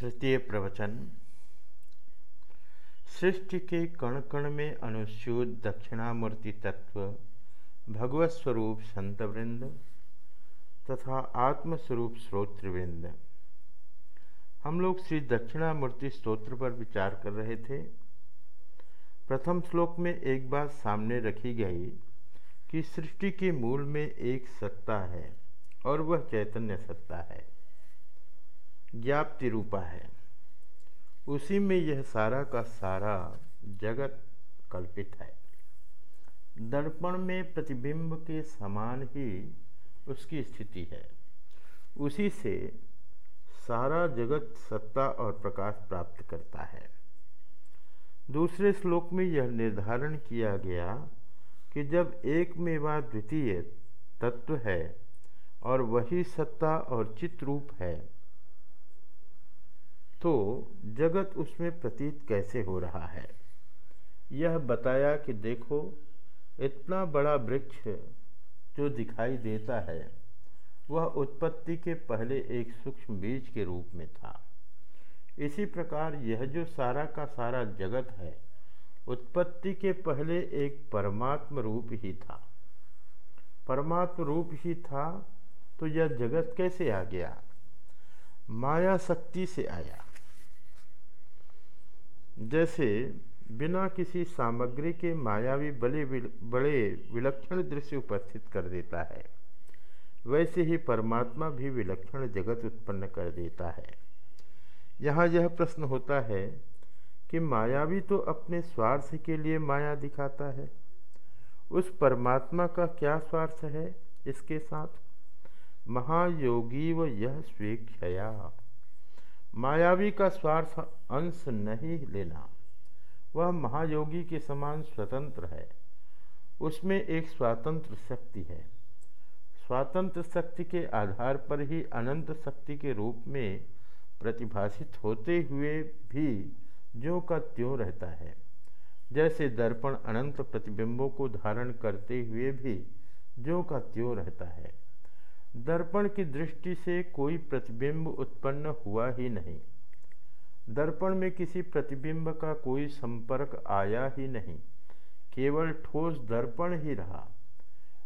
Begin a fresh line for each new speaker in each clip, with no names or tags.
तृतीय प्रवचन। सृष्टि के कण कण में अनुस्यूत दक्षिणामूर्ति तत्व, भगवत स्वरूप संतवृंद तथा आत्मस्वरूप श्रोत्रवृंद हम लोग श्री दक्षिणामूर्ति स्तोत्र पर विचार कर रहे थे। प्रथम श्लोक में एक बात सामने रखी गई कि सृष्टि के मूल में एक सत्ता है और वह चैतन्य सत्ता है। ज्ञाप्ति रूपा है। उसी में यह सारा का सारा जगत कल्पित है। दर्पण में प्रतिबिंब के समान ही उसकी स्थिति है। उसी से सारा जगत सत्ता और प्रकाश प्राप्त करता है। दूसरे श्लोक में यह निर्धारण किया गया कि जब एक मेवा द्वितीय तत्व है और वही सत्ता और चित रूप है तो जगत उसमें प्रतीत कैसे हो रहा है? यह बताया कि देखो, इतना बड़ा वृक्ष जो दिखाई देता है, वह उत्पत्ति के पहले एक सूक्ष्म बीज के रूप में था। इसी प्रकार यह जो सारा का सारा जगत है, उत्पत्ति के पहले एक परमात्म रूप ही था। परमात्म रूप ही था तो यह जगत कैसे आ गया? माया शक्ति से आया। जैसे बिना किसी सामग्री के मायावी बड़े बड़े विलक्षण दृश्य उपस्थित कर देता है, वैसे ही परमात्मा भी विलक्षण जगत उत्पन्न कर देता है। यहाँ यह प्रश्न होता है कि मायावी तो अपने स्वार्थ के लिए माया दिखाता है, उस परमात्मा का क्या स्वार्थ है इसके साथ? महायोगी व यह स्वेक्षया मायावी का स्वार्थ अंश नहीं लेना। वह महायोगी के समान स्वतंत्र है। उसमें एक स्वतंत्र शक्ति है। स्वातंत्र शक्ति के आधार पर ही अनंत शक्ति के रूप में प्रतिभाषित होते हुए भी जो का त्यों रहता है। जैसे दर्पण अनंत प्रतिबिंबों को धारण करते हुए भी जो का त्यों रहता है। दर्पण की दृष्टि से कोई प्रतिबिंब उत्पन्न हुआ ही नहीं। दर्पण में किसी प्रतिबिंब का कोई संपर्क आया ही नहीं। केवल ठोस दर्पण ही रहा।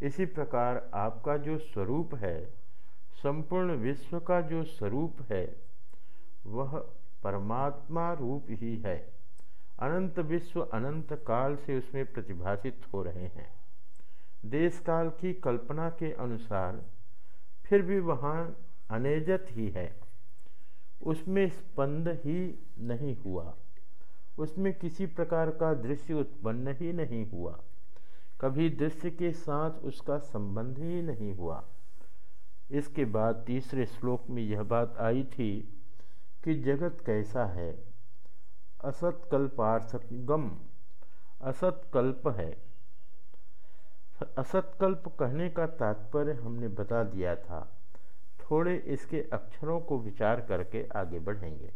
इसी प्रकार आपका जो स्वरूप है, संपूर्ण विश्व का जो स्वरूप है, वह परमात्मा रूप ही है। अनंत विश्व अनंत काल से उसमें प्रतिभाषित हो रहे हैं। देश काल की कल्पना के अनुसार फिर भी वहाँ अनेजत ही है। उसमें स्पंद ही नहीं हुआ। उसमें किसी प्रकार का दृश्य उत्पन्न ही नहीं हुआ। कभी दृश्य के साथ उसका संबंध ही नहीं हुआ। इसके बाद तीसरे श्लोक में यह बात आई थी कि जगत कैसा है। असत्कल्पार्थगम असत्कल्प है। असत्कल्प कहने का तात्पर्य हमने बता दिया था। थोड़े इसके अक्षरों को विचार करके आगे बढ़ेंगे।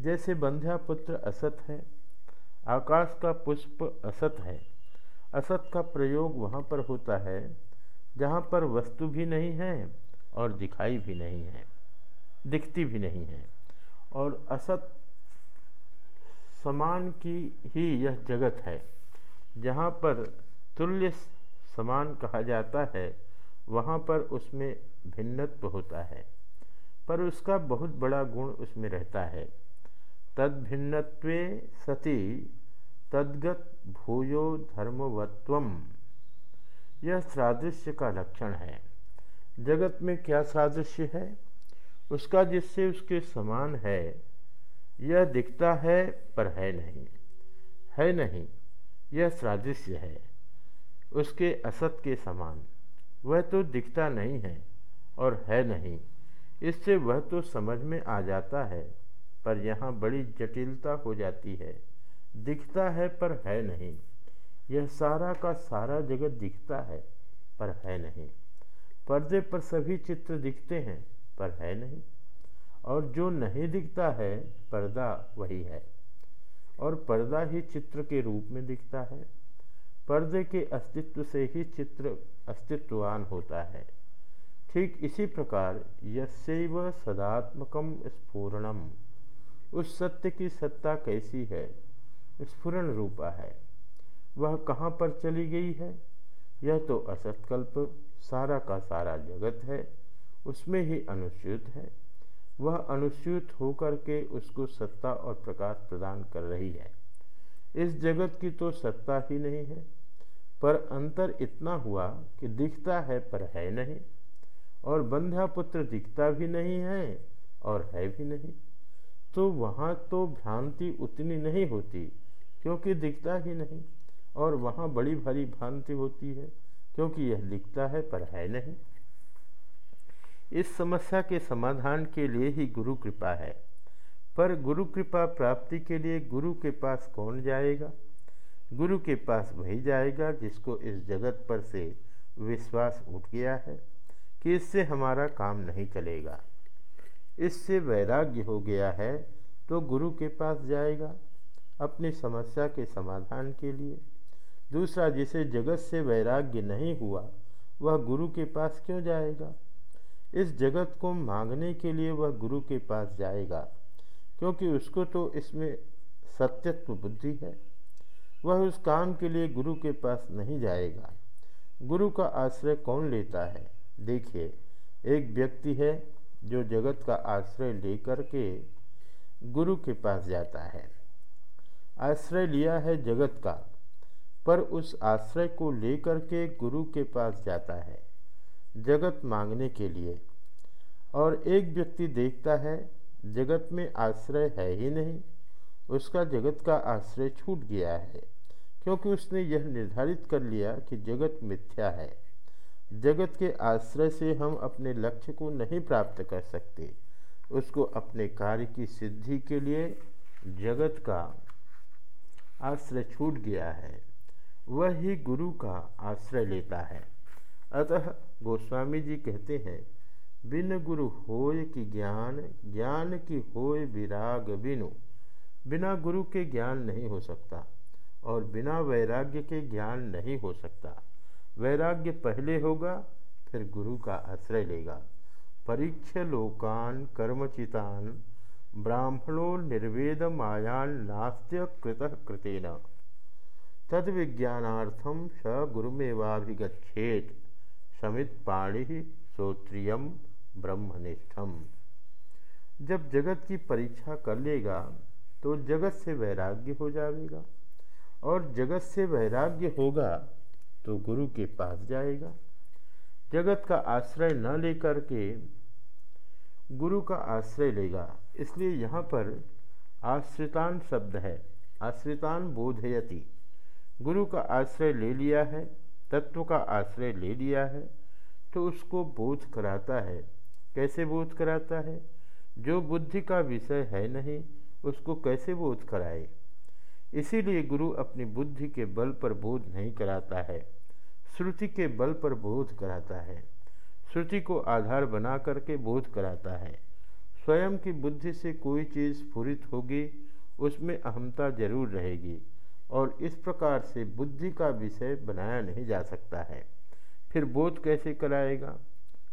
जैसे बंध्या पुत्र असत है, आकाश का पुष्प असत है। असत का प्रयोग वहाँ पर होता है, जहाँ पर वस्तु भी नहीं है और दिखाई भी नहीं है, दिखती भी नहीं है। और असत समान की ही यह जगत है, जहाँ पर तुल्य समान कहा जाता है, वहाँ पर उसमें भिन्नत्व होता है, पर उसका बहुत बड़ा गुण उसमें रहता है। तद भिन्नत्वे सती, तद्गत भूयो धर्मवत्वम। यह सादृश्य का लक्षण है। जगत में क्या सादृश्य है? उसका जिससे उसके समान है, यह दिखता है पर है नहीं। है नहीं, यह सादृश्य है। उसके असत के समान। वह तो दिखता नहीं है और है नहीं। इससे वह तो समझ में आ जाता है, पर यहाँ बड़ी जटिलता हो जाती है। दिखता है पर है नहीं। यह सारा का सारा जगत दिखता है, पर है नहीं। पर्दे पर सभी चित्र दिखते हैं, पर है नहीं। और जो नहीं दिखता है, पर्दा वही है। और पर्दा ही चित्र के रूप में दिखता है। पर्दे के अस्तित्व से ही चित्र अस्तित्ववान होता है। ठीक इसी प्रकार यस्व सदात्मकम स्फूर्णम। उस सत्य की सत्ता कैसी है? स्फुरन रूपा है। वह कहाँ पर चली गई है? यह तो असत्कल्प, सारा का सारा जगत है। उसमें ही अनुच्युत है। वह अनुच्युत होकर के उसको सत्ता और प्रकाश प्रदान कर रही है। इस जगत की तो सत्ता ही नहीं है। पर अंतर इतना हुआ कि दिखता है पर है नहीं, और बंध्या पुत्र दिखता भी नहीं है और है भी नहीं। तो वहाँ तो भ्रांति उतनी नहीं होती, क्योंकि दिखता ही नहीं, और वहाँ बड़ी भारी भ्रांति होती है, क्योंकि यह दिखता है पर है नहीं। इस समस्या के समाधान के लिए ही गुरु कृपा है, पर गुरु कृपा प्राप्ति के लिए गुरु के पास कौन जाएगा? गुरु के पास वही जाएगा जिसको इस जगत पर से विश्वास उठ गया है कि इससे हमारा काम नहीं चलेगा। इससे वैराग्य हो गया है तो गुरु के पास जाएगा अपनी समस्या के समाधान के लिए। दूसरा, जिसे जगत से वैराग्य नहीं हुआ, वह गुरु के पास क्यों जाएगा? इस जगत को मांगने के लिए वह गुरु के पास जाएगा, क्योंकि उसको तो इसमें सत्यत्व बुद्धि है। वह उस काम के लिए गुरु के पास नहीं जाएगा। गुरु का आश्रय कौन लेता है? देखिए, एक व्यक्ति है जो जगत का आश्रय लेकर के गुरु के पास जाता है। आश्रय लिया है जगत का, पर उस आश्रय को लेकर के गुरु के पास जाता है, जगत मांगने के लिए। और एक व्यक्ति देखता है, जगत में आश्रय है ही नहीं, उसका जगत का आश्रय छूट गया है। क्योंकि उसने यह निर्धारित कर लिया कि जगत मिथ्या है। जगत के आश्रय से हम अपने लक्ष्य को नहीं प्राप्त कर सकते। उसको अपने कार्य की सिद्धि के लिए जगत का आश्रय छूट गया है। वह ही गुरु का आश्रय लेता है। अतः गोस्वामी जी कहते हैं, बिन गुरु होय की ज्ञान ज्ञान की होय विराग बिनु। बिना गुरु के ज्ञान नहीं हो सकता। और बिना वैराग्य के ज्ञान नहीं हो सकता। वैराग्य पहले होगा, फिर गुरु का आश्रय लेगा। परीक्ष लोकान कर्मचितान, ब्राह्मणो निर्वेद मायान नास्त्य कृत कृतेन। तद विज्ञानार्थम स गुरुमेवाभिगछेत समित पाणि श्रोत्रियम ब्रह्मनिष्ठम। जब जगत की परीक्षा कर लेगा तो जगत से वैराग्य हो जाएगा। और जगत से वैराग्य होगा तो गुरु के पास जाएगा। जगत का आश्रय न लेकर के गुरु का आश्रय लेगा। इसलिए यहाँ पर आश्रितान शब्द है। आश्रितान बोधयति। गुरु का आश्रय ले लिया है, तत्व का आश्रय ले लिया है तो उसको बोध कराता है। कैसे बोध कराता है? जो बुद्धि का विषय है नहीं, उसको कैसे बोध कराए? इसीलिए गुरु अपनी बुद्धि के बल पर बोध नहीं कराता है। श्रुति के बल पर बोध कराता है। श्रुति को आधार बना करके बोध कराता है। स्वयं की बुद्धि से कोई चीज़ स्फुरित होगी, उसमें अहमता ज़रूर रहेगी और इस प्रकार से बुद्धि का विषय बनाया नहीं जा सकता है। फिर बोध कैसे कराएगा?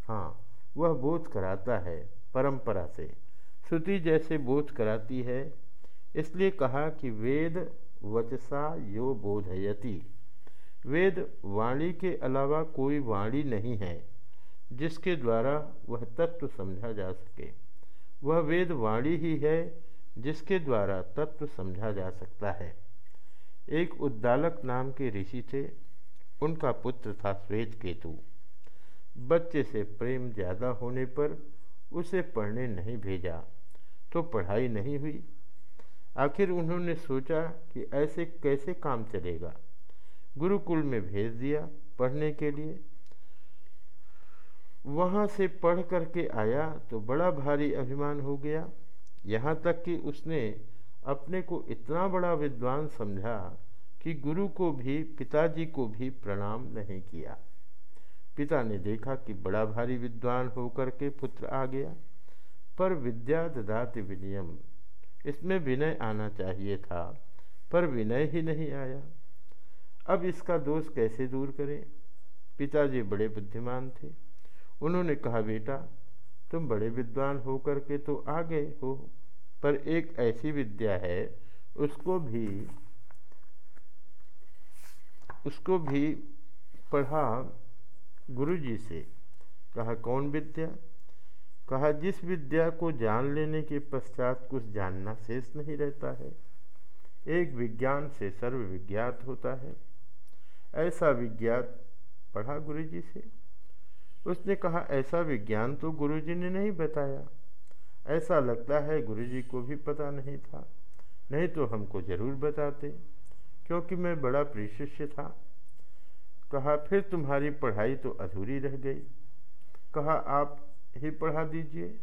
हाँ वह बोध कराता है परंपरा से। श्रुति जैसे बोध कराती है इसलिए कहा कि वेद वचसा यो बोधयति। वेद वाणी के अलावा कोई वाणी नहीं है, जिसके द्वारा वह तत्व समझा जा सके। वह वेद वाणी ही है, जिसके द्वारा तत्व समझा जा सकता है। एक उद्दालक नाम के ऋषि थे, उनका पुत्र था श्वेत केतु बच्चे से प्रेम ज़्यादा होने पर उसे पढ़ने नहीं भेजा तो पढ़ाई नहीं हुई। आखिर उन्होंने सोचा कि ऐसे कैसे काम चलेगा। गुरुकुल में भेज दिया पढ़ने के लिए। वहाँ से पढ़ करके आया तो बड़ा भारी अभिमान हो गया। यहाँ तक कि उसने अपने को इतना बड़ा विद्वान समझा कि गुरु को भी, पिताजी को भी प्रणाम नहीं किया। पिता ने देखा कि बड़ा भारी विद्वान होकर के पुत्र आ गया। पर विद्या ददाति विनियम इसमें विनय आना चाहिए था, पर विनय ही नहीं आया। अब इसका दोष कैसे दूर करें? पिताजी बड़े बुद्धिमान थे। उन्होंने कहा, बेटा, तुम बड़े विद्वान होकर के तो आ गए हो, पर एक ऐसी विद्या है, उसको भी उसको भी पढ़ा गुरुजी से। कहा, कौन विद्या? कहा, जिस विद्या को जान लेने के पश्चात कुछ जानना शेष नहीं रहता है। एक विज्ञान से सर्व विज्ञात होता है। ऐसा विज्ञात पढ़ा गुरु जी से। उसने कहा, ऐसा विज्ञान तो गुरु जी ने नहीं बताया। ऐसा लगता है गुरु जी को भी पता नहीं था। नहीं तो हमको ज़रूर बताते, क्योंकि मैं बड़ा प्रिशिष्य था। कहा, फिर तुम्हारी पढ़ाई तो अधूरी रह गई। कहा, आप ही पढ़ा दीजिए।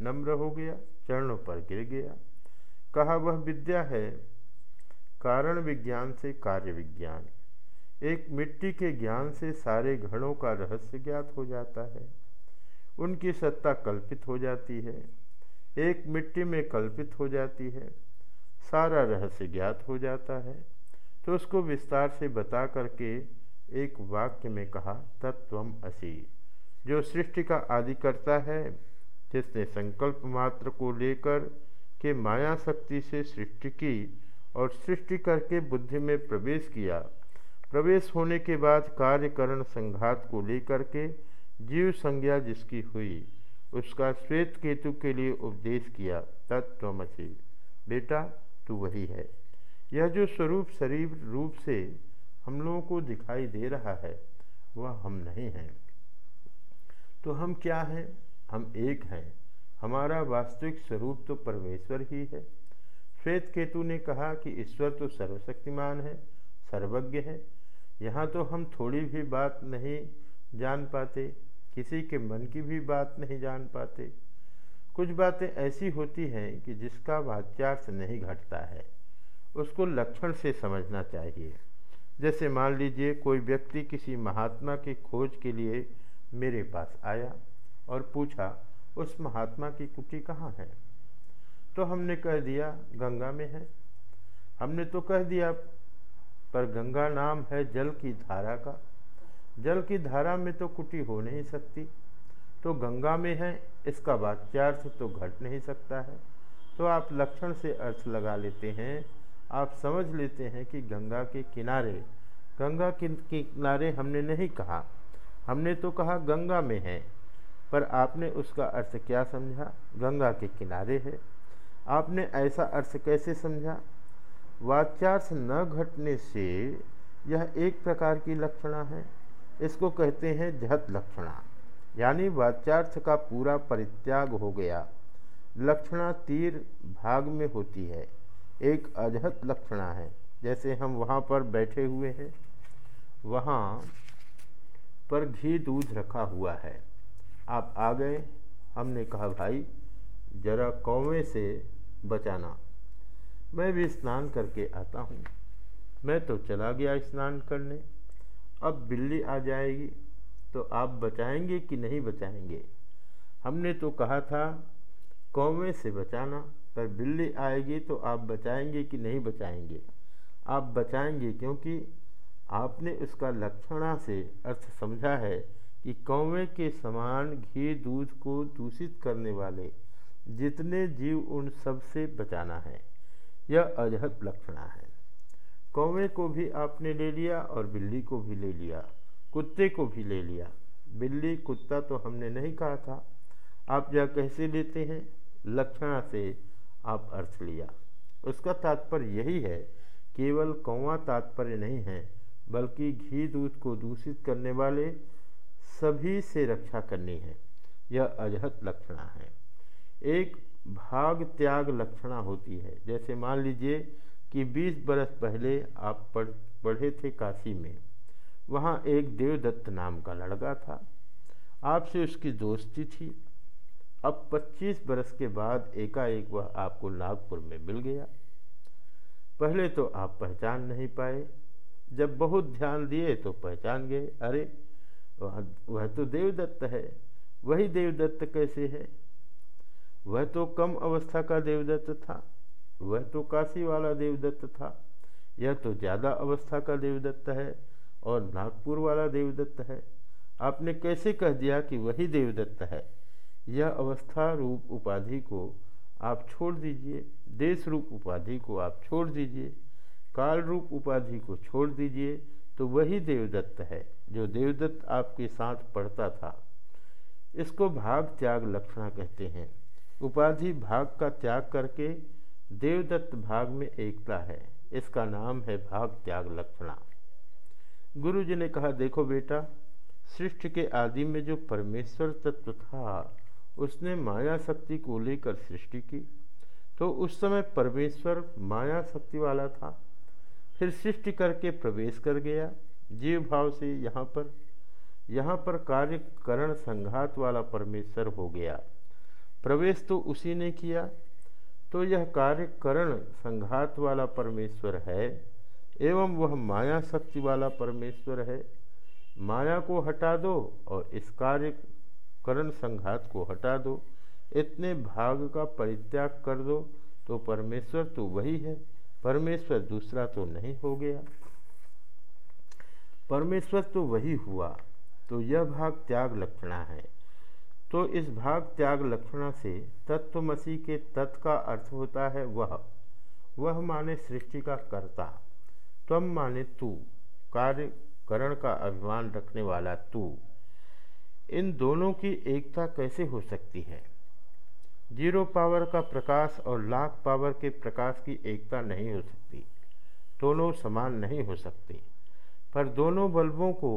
नम्र हो गया, चरणों पर गिर गया। कहा वह विद्या है, कारण विज्ञान से कार्य विज्ञान। एक मिट्टी के ज्ञान से सारे घड़ों का रहस्य ज्ञात हो जाता है। उनकी सत्ता कल्पित हो जाती है। एक मिट्टी में कल्पित हो जाती है। सारा रहस्य ज्ञात हो जाता है। तो उसको विस्तार से बता करके एक वाक्य में कहा तत्वम असी। जो सृष्टि का आदि करता है, जिसने संकल्प मात्र को लेकर के माया शक्ति से सृष्टि की और सृष्टि करके बुद्धि में प्रवेश किया। प्रवेश होने के बाद कार्यकरण संघात को लेकर के जीव संज्ञा जिसकी हुई, उसका श्वेत केतु के लिए उपदेश किया। तत्वमसी बेटा, तू वही है। यह जो स्वरूप शरीर रूप से हम लोगों को दिखाई दे रहा है, वह हम नहीं हैं। तो हम क्या हैं? हम एक हैं। हमारा वास्तविक स्वरूप तो परमेश्वर ही है। श्वेत केतु ने कहा कि ईश्वर तो सर्वशक्तिमान है, सर्वज्ञ है। यहाँ तो हम थोड़ी भी बात नहीं जान पाते, किसी के मन की भी बात नहीं जान पाते। कुछ बातें ऐसी होती हैं कि जिसका वाच्यार्थ नहीं घटता है। उसको लक्षण से समझना चाहिए। जैसे मान लीजिए कोई व्यक्ति किसी महात्मा की खोज के लिए मेरे पास आया और पूछा, उस महात्मा की कुटी कहाँ है? तो हमने कह दिया, गंगा में है। हमने तो कह दिया, पर गंगा नाम है जल की धारा का। जल की धारा में तो कुटी हो नहीं सकती। तो गंगा में है, इसका वाच्यार्थ तो घट नहीं सकता है। तो आप लक्षण से अर्थ लगा लेते हैं। आप समझ लेते हैं कि गंगा के किनारे, गंगा के किनारे हमने नहीं कहा। हमने तो कहा गंगा में है, पर आपने उसका अर्थ क्या समझा? गंगा के किनारे है। आपने ऐसा अर्थ कैसे समझा? वाच्यार्थ न घटने से यह एक प्रकार की लक्षणा है। इसको कहते हैं जहत लक्षणा, यानी वाच्यार्थ का पूरा परित्याग हो गया। लक्षणा तीर भाग में होती है। एक अजहत लक्षणा है, जैसे हम वहाँ पर बैठे हुए हैं। वहाँ पर घी दूध रखा हुआ है। आप आ गए। हमने कहा, भाई, जरा कौवे से बचाना। मैं भी स्नान करके आता हूँ। मैं तो चला गया स्नान करने। अब बिल्ली आ जाएगी। तो आप बचाएँगे कि नहीं बचाएँगे? हमने तो कहा था, कौवे से बचाना। पर बिल्ली आएगी तो आप बचाएँगे कि नहीं बचाएँगे? आप बचाएँगे क्योंकि आपने उसका लक्षणा से अर्थ समझा है कि कौवे के समान घी दूध को दूषित करने वाले जितने जीव उन सबसे बचाना है। यह अजहत लक्षणा है। कौवे को भी आपने ले लिया और बिल्ली को भी ले लिया, कुत्ते को भी ले लिया। बिल्ली, कुत्ता तो हमने नहीं कहा था। आप यह कैसे लेते हैं? लक्षणा से आप अर्थ लिया। उसका तात्पर्य यही है, केवल कौवा तात्पर्य नहीं है बल्कि घी दूध को दूषित करने वाले सभी से रक्षा करनी है। यह अजहत लक्षणा है। एक भाग त्याग लक्षणा होती है। जैसे मान लीजिए कि 20 बरस पहले आप पढ़, पढ़े थे काशी में। वहाँ एक देवदत्त नाम का लड़का था। आपसे उसकी दोस्ती थी। अब 25 बरस के बाद एकाएक वह आपको नागपुर में मिल गया। पहले तो आप पहचान नहीं पाए। जब बहुत ध्यान दिए तो पहचान गए। अरे, वह वह तो देवदत्त है। वही देवदत्त कैसे है? वह तो कम अवस्था का देवदत्त था। वह तो काशी वाला देवदत्त था। यह तो ज़्यादा अवस्था का देवदत्त है और नागपुर वाला देवदत्त है। आपने कैसे कह दिया कि वही देवदत्त है? यह अवस्था रूप उपाधि को आप छोड़ दीजिए। देश रूप उपाधि को आप छोड़ दीजिए। काल रूप उपाधि को छोड़ दीजिए तो वही देवदत्त है, जो देवदत्त आपके साथ पढ़ता था। इसको भाग त्याग लक्षणा कहते हैं। उपाधि भाग का त्याग करके देवदत्त भाग में एकता है। इसका नाम है भाग त्याग लक्षणा। गुरु जी ने कहा, देखो बेटा, सृष्टि के आदि में जो परमेश्वर तत्व था, उसने माया शक्ति को लेकर सृष्टि की। तो उस समय परमेश्वर माया शक्ति वाला था। फिर सृष्टि करके प्रवेश कर गया। जीव भाव से यहाँ पर यहाँ पर कार्य करण संघात वाला परमेश्वर हो गया। प्रवेश तो उसी ने किया। तो यह कार्य करण संघात वाला परमेश्वर है, एवं वह माया शक्ति वाला परमेश्वर है। माया को हटा दो और इस कार्य करण संघात को हटा दो। इतने भाग का परित्याग कर दो तो परमेश्वर तो वही है। परमेश्वर दूसरा तो नहीं हो गया। परमेश्वर तो वही हुआ तो यह भाग त्याग लक्षणा है। तो इस भाग त्याग लक्षणा से तत्वमसी के तत् का अर्थ होता है वह। वह माने सृष्टि का कर्ता तम माने तू, कार्य करण का अभिमान रखने वाला तू। इन दोनों की एकता कैसे हो सकती है? ज़ीरो पावर का प्रकाश और लाख पावर के प्रकाश की एकता नहीं हो सकती। दोनों समान नहीं हो सकते। पर दोनों बल्बों को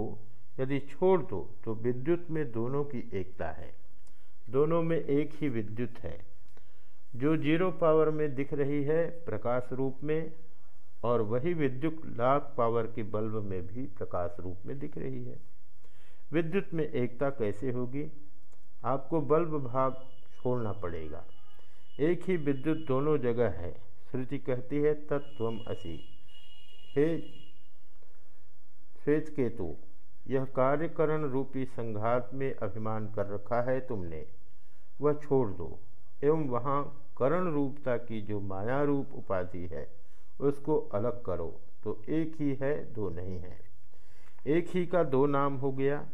यदि छोड़ दो तो विद्युत में दोनों की एकता है। दोनों में एक ही विद्युत है। जो ज़ीरो पावर में दिख रही है प्रकाश रूप में, और वही विद्युत लाख पावर के बल्ब में भी प्रकाश रूप में दिख रही है। विद्युत में एकता कैसे होगी? आपको बल्ब भाग छोड़ना पड़ेगा। एक ही विद्युत दोनों जगह है। श्रुति कहती है तत्व असी। हे श्वेत केतु यह कार्यकरण रूपी संघात में अभिमान कर रखा है तुमने। वह छोड़ दो। एवं वहाँ करण रूपता की जो माया रूप उपाधि है, उसको अलग करो। तो एक ही है, दो नहीं है। एक ही का दो नाम हो गया।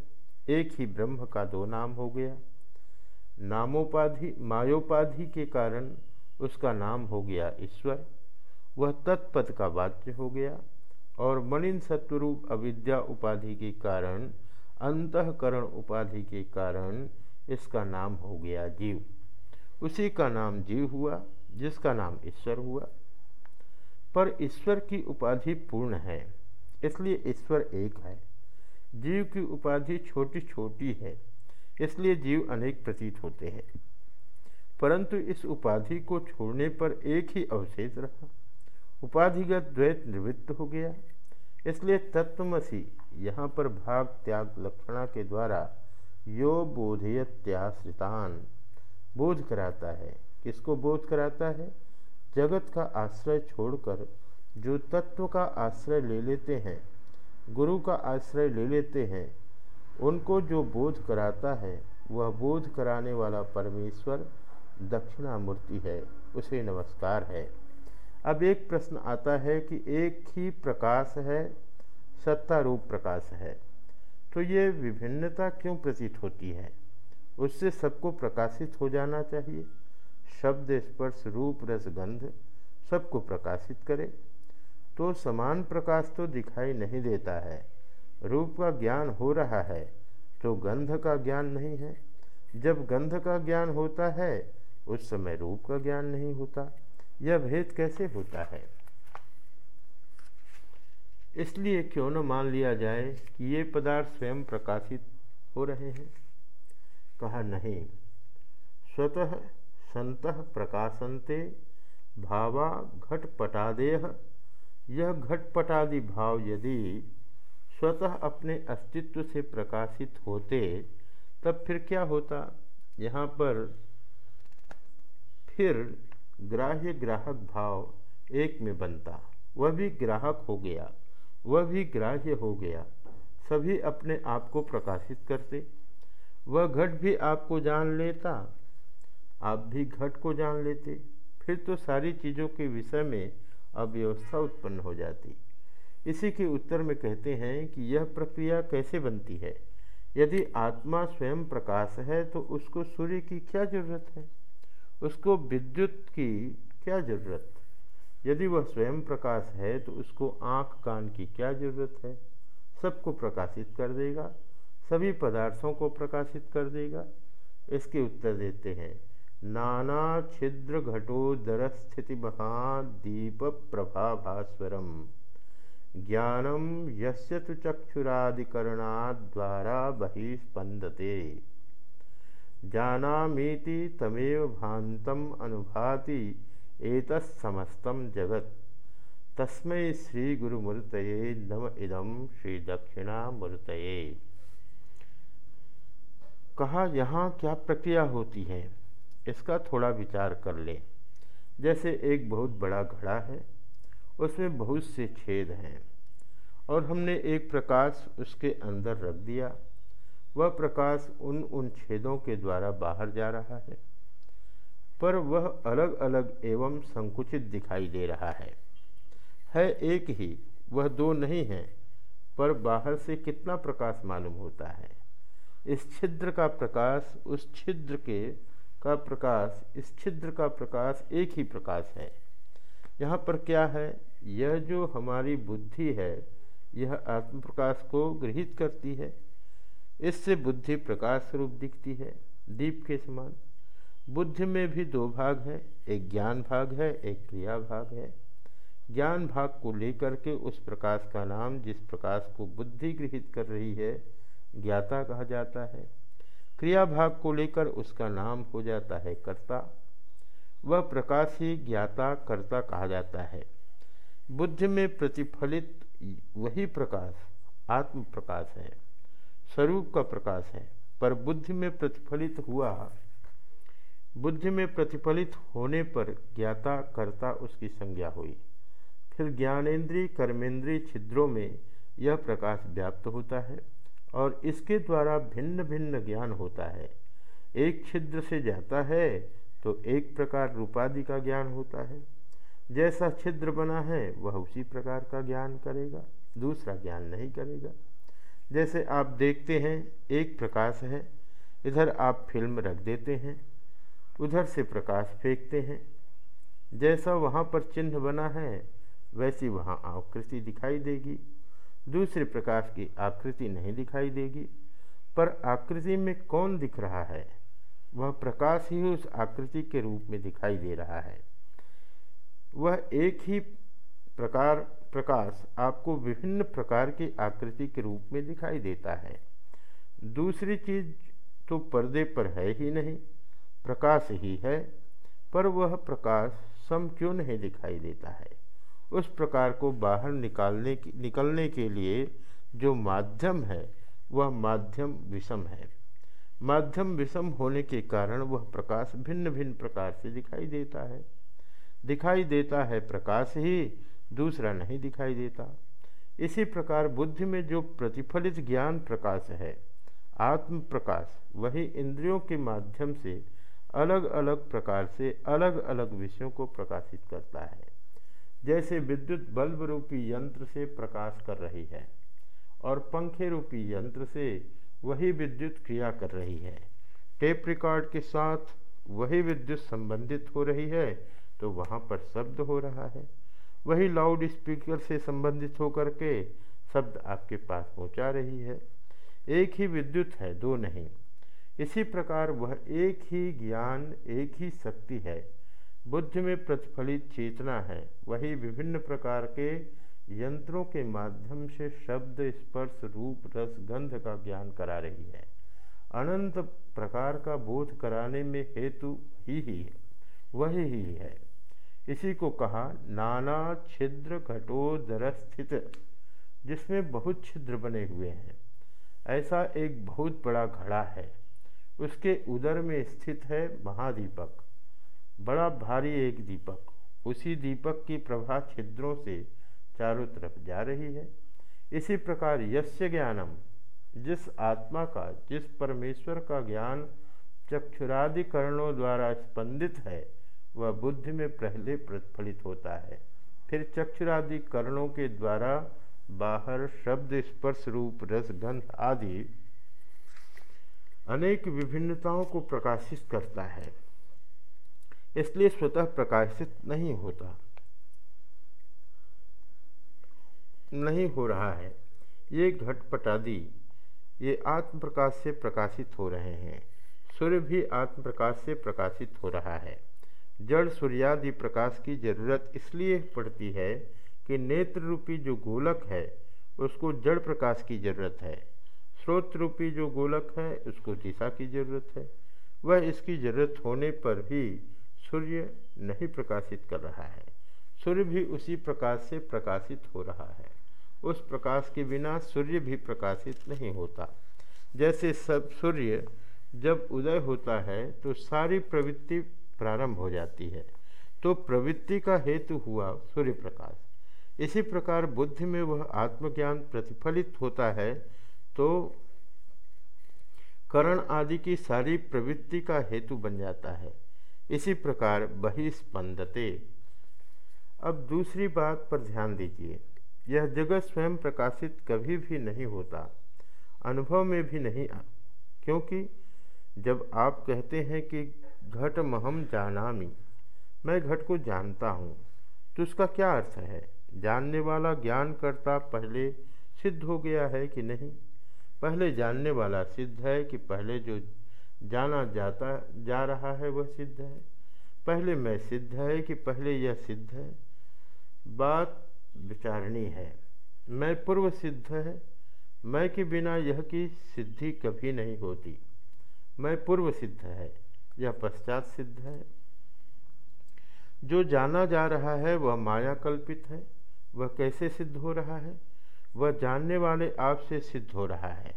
एक ही ब्रह्म का दो नाम हो गया। नामोपाधि, मायोपाधि के कारण उसका नाम हो गया ईश्वर। वह तत्पद का वाच्य हो गया और मणिन सत्वरूप अविद्या उपाधि के कारण, अंतकरण उपाधि के कारण इसका नाम हो गया जीव। उसी का नाम जीव हुआ, जिसका नाम ईश्वर हुआ। पर ईश्वर की उपाधि पूर्ण है, इसलिए ईश्वर एक है। जीव की उपाधि छोटी छोटी है इसलिए जीव अनेक प्रतीत होते हैं। परंतु इस उपाधि को छोड़ने पर एक ही अवशेष रहा। उपाधिगत द्वैत निवृत्त हो गया। इसलिए तत्वमसी, यहाँ पर भाग त्याग लक्षणा के द्वारा यो बोधयत्याश्रितान बोध कराता है। किसको बोध कराता है? जगत का आश्रय छोड़कर जो तत्व का आश्रय ले लेते हैं, गुरु का आश्रय ले लेते हैं उनको जो बोध कराता है, वह बोध कराने वाला परमेश्वर दक्षिणामूर्ति है, उसे नमस्कार है। अब एक प्रश्न आता है कि एक ही प्रकाश है, सत्ता रूप प्रकाश है। तो ये विभिन्नता क्यों प्रतीत होती है? उससे सबको प्रकाशित हो जाना चाहिए। शब्द, स्पर्श, रूप, रस, गंध सबको प्रकाशित करे। तो समान प्रकाश तो दिखाई नहीं देता है। रूप का ज्ञान हो रहा है तो गंध का ज्ञान नहीं है। जब गंध का ज्ञान होता है, उस समय रूप का ज्ञान नहीं होता। यह भेद कैसे होता है? इसलिए क्यों न मान लिया जाए कि ये पदार्थ स्वयं प्रकाशित हो रहे हैं। कहा नहीं। स्वतः संत प्रकाशनते, भावा घटपटादेह। यह घटपटादि भाव यदि स्वतः अपने अस्तित्व से प्रकाशित होते, तब फिर क्या होता? यहाँ पर फिर ग्राह्य ग्राहक भाव एक में बनता। वह भी ग्राहक हो गया, वह भी ग्राह्य हो गया। सभी अपने आप को प्रकाशित करते। वह घट भी आपको जान लेता, आप भी घट को जान लेते। फिर तो सारी चीज़ों के विषय में अव्यवस्था उत्पन्न हो जाती। इसी के उत्तर में कहते हैं कि यह प्रक्रिया कैसे बनती है? यदि आत्मा स्वयं प्रकाश है तो उसको सूर्य की क्या ज़रूरत है? उसको विद्युत की क्या ज़रूरत? यदि वह स्वयं प्रकाश है तो उसको आँख, कान की क्या ज़रूरत है? सबको प्रकाशित कर देगा। सभी पदार्थों को प्रकाशित कर देगा। इसके उत्तर देते हैं, नाना छिद्र घटो दर स्थिति महादीप प्रभाभास्वरम। ज्ञानम यस्य तो चक्षुरादिकरणाद्वारा बहिस्पंदते जानामीति तमेव भान्तम अनुभाति एतत्समस्तम जगत। तस्मै श्री गुरुमूर्तये नम इदम श्री दक्षिणामूर्तये कहा, यहाँ क्या प्रक्रिया होती है? इसका थोड़ा विचार कर लें। जैसे एक बहुत बड़ा घड़ा है उसमें बहुत से छेद हैं। और हमने एक प्रकाश उसके अंदर रख दिया। वह प्रकाश उन उन छेदों के द्वारा बाहर जा रहा है। पर वह अलग अलग एवं संकुचित दिखाई दे रहा है। है एक ही, वह दो नहीं है, पर बाहर से कितना प्रकाश मालूम होता है। इस छिद्र का प्रकाश, उस छिद्र के का प्रकाश, इस छिद्र का प्रकाश एक ही प्रकाश है। यहाँ पर क्या है? यह जो हमारी बुद्धि है, यह आत्म प्रकाश को गृहित करती है। इससे बुद्धि प्रकाश स्वरूप दिखती है, दीप के समान। बुद्धि में भी दो भाग हैं, एक ज्ञान भाग है, एक क्रिया भाग है। ज्ञान भाग को लेकर के उस प्रकाश का नाम, जिस प्रकाश को बुद्धि गृहित कर रही है, ज्ञाता कहा जाता है। क्रिया भाग को लेकर उसका नाम हो जाता है कर्ता। वह प्रकाश ही ज्ञाता कर्ता कहा जाता है। बुद्धि में प्रतिफलित वही प्रकाश, आत्म प्रकाश है, स्वरूप का प्रकाश है, पर बुद्धि में प्रतिफलित हुआ। बुद्धि में प्रतिफलित होने पर ज्ञाता कर्ता उसकी संज्ञा हुई। फिर ज्ञानेन्द्रीय कर्मेंद्रीय छिद्रों में यह प्रकाश व्याप्त होता है और इसके द्वारा भिन्न भिन्न ज्ञान होता है। एक छिद्र से जाता है तो एक प्रकार रूपादि का ज्ञान होता है। जैसा छिद्र बना है, वह उसी प्रकार का ज्ञान करेगा, दूसरा ज्ञान नहीं करेगा। जैसे आप देखते हैं, एक प्रकाश है, इधर आप फ़िल्म रख देते हैं, उधर से प्रकाश फेंकते हैं। जैसा वहाँ पर चिन्ह बना है, वैसी वहाँ आकृति दिखाई देगी। दूसरे प्रकाश की आकृति नहीं दिखाई देगी। पर आकृति में कौन दिख रहा है? वह प्रकाश ही उस आकृति के रूप में दिखाई दे रहा है। वह एक ही प्रकार, प्रकाश आपको विभिन्न प्रकार की आकृति के रूप में दिखाई देता है। दूसरी चीज़ तो पर्दे पर है ही नहीं, प्रकाश ही है, पर वह प्रकाश सम क्यों नहीं दिखाई देता है? उस प्रकार को बाहर निकालने की, निकलने के लिए जो माध्यम है, वह माध्यम विषम है। माध्यम विषम होने के कारण वह प्रकाश भिन्न भिन्न प्रकार से दिखाई देता है। दिखाई देता है प्रकाश ही, दूसरा नहीं दिखाई देता। इसी प्रकार बुद्धि में जो प्रतिफलित ज्ञान प्रकाश है आत्म प्रकाश वही इंद्रियों के माध्यम से अलग अलग प्रकार से अलग अलग विषयों को प्रकाशित करता है। जैसे विद्युत बल्ब रूपी यंत्र से प्रकाश कर रही है, और पंखे रूपी यंत्र से वही विद्युत क्रिया कर रही है। टेप रिकॉर्ड के साथ वही विद्युत संबंधित हो रही है तो वहाँ पर शब्द हो रहा है। वही लाउड स्पीकर से संबंधित होकर के शब्द आपके पास पहुँचा रही है। एक ही विद्युत है, दो नहीं। इसी प्रकार वह एक ही ज्ञान, एक ही शक्ति है। बुद्धि में प्रतिफलित चेतना है। वही विभिन्न प्रकार के यंत्रों के माध्यम से शब्द, स्पर्श, रूप, रस, गंध का ज्ञान करा रही है। अनंत प्रकार का बोध कराने में हेतु ही ही है। वही ही है। इसी को कहा, नाना छिद्र घटोदर स्थित जिसमें बहुत छिद्र बने हुए हैं। ऐसा एक बहुत बड़ा घड़ा है। उसके उदर में स्थित है महादीपक। बड़ा भारी एक दीपक। उसी दीपक की प्रभा छिद्रों से चारों तरफ़ जा रही है। इसी प्रकार यस्य ज्ञानम, जिस आत्मा का, जिस परमेश्वर का ज्ञान चक्षुरादि करणों द्वारा स्पंदित है वह बुद्धि में पहले प्रतिफलित होता है। फिर चक्षुरादि करणों के द्वारा बाहर शब्द स्पर्श रूप रसगंध आदि अनेक विभिन्नताओं को प्रकाशित करता है। इसलिए स्वतः प्रकाशित नहीं होता, नहीं हो रहा है। ये घटपटादि, ये आत्म प्रकाश से प्रकाशित हो रहे हैं। सूर्य भी आत्म प्रकाश से प्रकाशित हो रहा है। जड़ सूर्यादि प्रकाश की ज़रूरत इसलिए पड़ती है कि नेत्र रूपी जो गोलक है, उसको जड़ प्रकाश की ज़रूरत है। स्रोत रूपी जो गोलक है, उसको दिशा की ज़रूरत है। वह इसकी ज़रूरत होने पर भी सूर्य नहीं प्रकाशित कर रहा है। सूर्य भी उसी प्रकाश से प्रकाशित हो रहा है। उस प्रकाश के बिना सूर्य भी प्रकाशित नहीं होता। जैसे सब सूर्य जब उदय होता है तो सारी प्रवृत्ति प्रारंभ हो जाती है। तो प्रवृत्ति का हेतु हुआ सूर्य प्रकाश इसी प्रकार बुद्धि में वह आत्मज्ञान प्रतिफलित होता है तो करण आदि की सारी प्रवृत्ति का हेतु बन जाता है। इसी प्रकार बहिस्पंदते। अब दूसरी बात पर ध्यान दीजिए। यह जगत स्वयं प्रकाशित कभी भी नहीं होता, अनुभव में भी नहीं क्योंकि जब आप कहते हैं कि घट महम जानामी। मैं घट को जानता हूँ तो उसका क्या अर्थ है? जानने वाला ज्ञान करता पहले सिद्ध हो गया है कि नहीं? पहले जानने वाला सिद्ध है कि पहले जो जाना जाता, जा रहा है वह सिद्ध है। पहले मैं सिद्ध है कि पहले यह सिद्ध है। बात विचारणी है। मैं पूर्व सिद्ध है। मैं के बिना यह की सिद्धि कभी नहीं होती। मैं पूर्व सिद्ध है। यह पश्चात सिद्ध है। जो जाना जा रहा है, वह माया कल्पित है। वह कैसे सिद्ध हो रहा है? वह जानने वाले आपसे सिद्ध हो रहा है।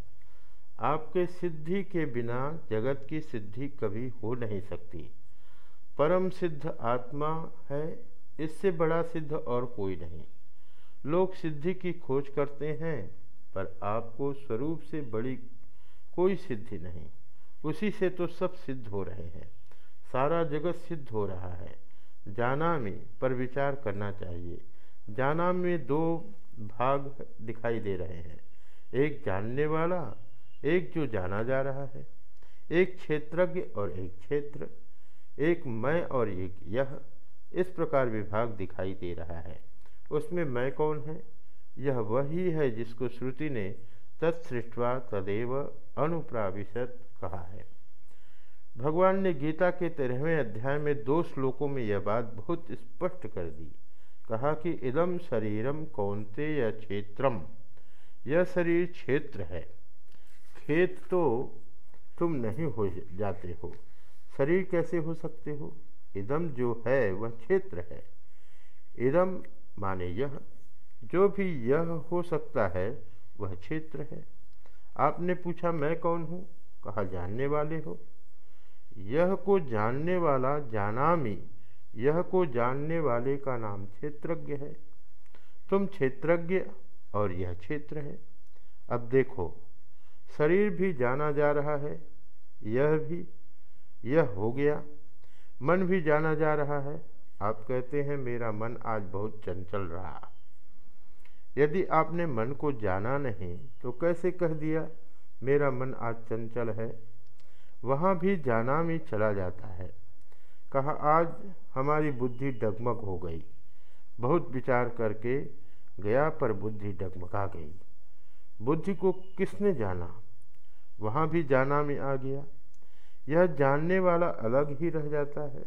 आपके सिद्धि के बिना जगत की सिद्धि कभी हो नहीं सकती। परम सिद्ध आत्मा है, इससे बड़ा सिद्ध और कोई नहीं। लोग सिद्धि की खोज करते हैं, पर आपको स्वरूप से बड़ी कोई सिद्धि नहीं। उसी से तो सब सिद्ध हो रहे हैं। सारा जगत सिद्ध हो रहा है। जाना में पर विचार करना चाहिए। जाना में दो भाग दिखाई दे रहे हैं। एक जानने वाला, एक जो जाना जा रहा है। एक क्षेत्रज्ञ और एक क्षेत्र। एक मैं और एक यह। इस प्रकार विभाग दिखाई दे रहा है। उसमें मैं कौन है? यह वही है जिसको श्रुति ने तत्सृष्टवा तदेव अनुप्राविशत कहा है। भगवान ने गीता के तेरहवें अध्याय में दो श्लोकों में यह बात बहुत स्पष्ट कर दी। कहा कि इदम शरीरम कौनते या क्षेत्रम यह शरीर क्षेत्र है। खेत तो तुम नहीं हो जाते हो, शरीर कैसे हो सकते हो? इदम जो है वह क्षेत्र है। इदम माने यह, जो भी यह हो सकता है वह क्षेत्र है। आपने पूछा मैं कौन हूँ? कहा जानने वाले हो। यह को जानने वाला जानामी, यह को जानने वाले का नाम क्षेत्रज्ञ है। तुम क्षेत्रज्ञ और यह क्षेत्र है। अब देखो, शरीर भी जाना जा रहा है, यह भी, यह हो गया। मन भी जाना जा रहा है। आप कहते हैं, मेरा मन आज बहुत चंचल रहा। यदि आपने मन को जाना नहीं तो कैसे कह दिया? मेरा मन आज चंचल है। वहाँ भी जाना में चला जाता है। कहा, आज हमारी बुद्धि डगमग हो गई। बहुत विचार करके गया पर बुद्धि डगमगा गई। बुद्धि को किसने जाना? वहाँ भी जाना में आ गया। यह जानने वाला अलग ही रह जाता है।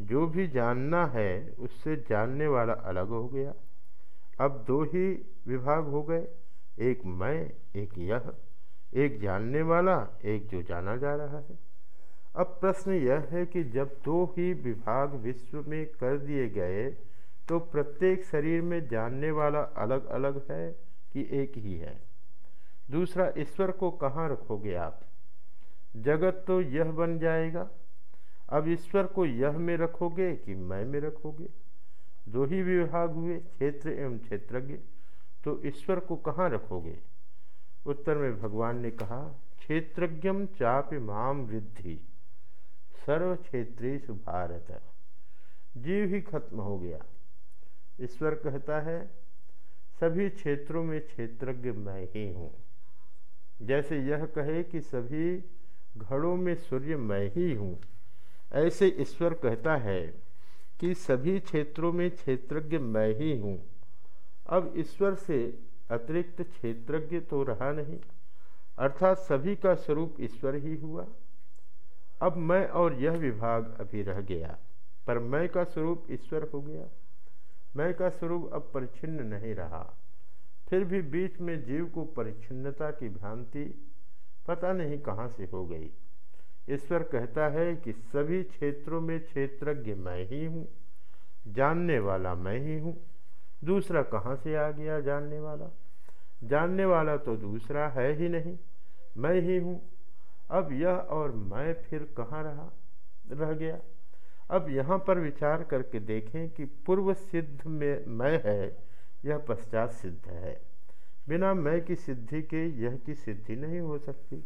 जो भी जानना है, उससे जानने वाला अलग हो गया। अब दो ही विभाग हो गए। एक मैं, एक यह। एक जानने वाला, एक जो जाना जा रहा है। अब प्रश्न यह है कि जब दो ही विभाग विश्व में कर दिए गए तो प्रत्येक शरीर में जानने वाला अलग अलग है कि एक ही है? दूसरा, ईश्वर को कहाँ रखोगे आप? जगत तो यह बन जाएगा। अब ईश्वर को यह में रखोगे कि मैं में रखोगे? दो ही विभाग हुए, क्षेत्र एवं क्षेत्रज्ञ तो ईश्वर को कहाँ रखोगे? उत्तर में भगवान ने कहा क्षेत्रज्ञम चाप माम वृद्धि। सर्व क्षेत्रेश भारत। जीव ही खत्म हो गया। ईश्वर कहता है, सभी क्षेत्रों में क्षेत्रज्ञ मैं ही हूँ। जैसे यह कहे कि सभी घड़ों में सूर्य मैं ही हूँ, ऐसे ईश्वर कहता है कि सभी क्षेत्रों में क्षेत्रज्ञ मैं ही हूँ। अब ईश्वर से अतिरिक्त क्षेत्रज्ञ तो रहा नहीं, अर्थात सभी का स्वरूप ईश्वर ही हुआ। अब मैं और यह विभाग अभी रह गया, पर मैं का स्वरूप ईश्वर हो गया। मैं का स्वरूप अब परिच्छिन्न नहीं रहा। फिर भी बीच में जीव को परिच्छिन्नता की भ्रांति पता नहीं कहाँ से हो गई। ईश्वर कहता है कि सभी क्षेत्रों में क्षेत्रज्ञ मैं ही हूँ, जानने वाला मैं ही हूँ। दूसरा कहाँ से आ गया जानने वाला? जानने वाला तो दूसरा है ही नहीं। मैं ही हूँ। अब यह और मैं फिर कहाँ रहा, रह गया? अब यहाँ पर विचार करके देखें कि पूर्व सिद्ध में मैं है, यह पश्चात सिद्ध है। बिना मैं की सिद्धि के यह की सिद्धि नहीं हो सकती।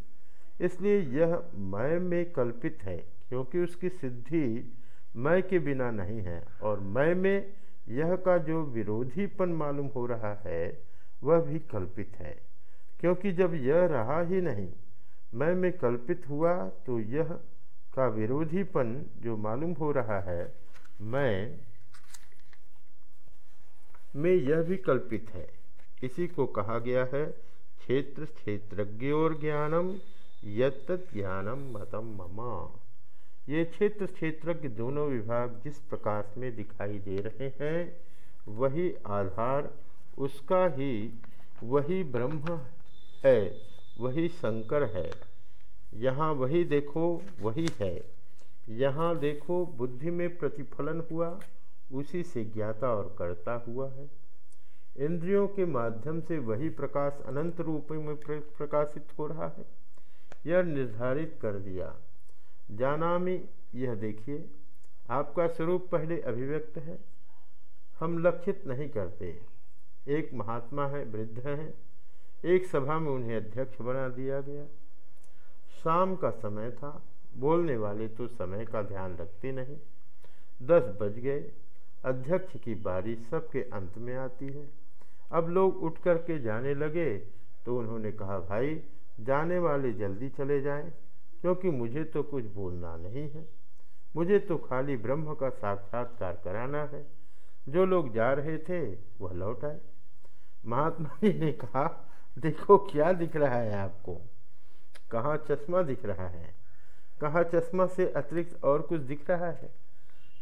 इसलिए यह मैं में कल्पित है, क्योंकि उसकी सिद्धि मैं के बिना नहीं है, और मैं में यह का जो विरोधीपन मालूम हो रहा है वह भी कल्पित है। क्योंकि जब यह रहा ही नहीं, मैं में कल्पित हुआ तो यह का विरोधीपन जो मालूम हो रहा है, मैं में यह भी कल्पित है। इसी को कहा गया है, क्षेत्र क्षेत्रज्ञोर ज्ञानम, यत्त ज्ञानम मतम ममा। ये क्षेत्र क्षेत्रज्ञ दोनों विभाग जिस प्रकाश में दिखाई दे रहे हैं, वही आधार उसका ही वही ब्रह्म है, वही शंकर है। यहाँ वही देखो, वही है। यहाँ देखो, बुद्धि में प्रतिफलन हुआ, उसी से ज्ञाता और करता हुआ है। इंद्रियों के माध्यम से वही प्रकाश अनंत रूप में प्रकाशित हो रहा है। यह निर्धारित कर दिया। जानामी, यह देखिए, आपका स्वरूप पहले अभिव्यक्त है। हम लक्षित नहीं करते। एक महात्मा है, वृद्ध हैं। एक सभा में उन्हें अध्यक्ष बना दिया गया। शाम का समय था, बोलने वाले तो समय का ध्यान रखते नहीं। दस बज गए, अध्यक्ष की बारी सबके अंत में आती है। अब लोग उठ कर के जाने लगे तो उन्होंने कहा, भाई, जाने वाले जल्दी चले जाएँ, क्योंकि मुझे तो कुछ बोलना नहीं है। मुझे तो खाली ब्रह्म का साक्षात्कार कराना है। जो लोग जा रहे थे, वह लौट आए। महात्मा जी ने कहा, देखो क्या दिख रहा है आपको? कहाँ चश्मा दिख रहा है? कहाँ चश्मा से अतिरिक्त और कुछ दिख रहा है?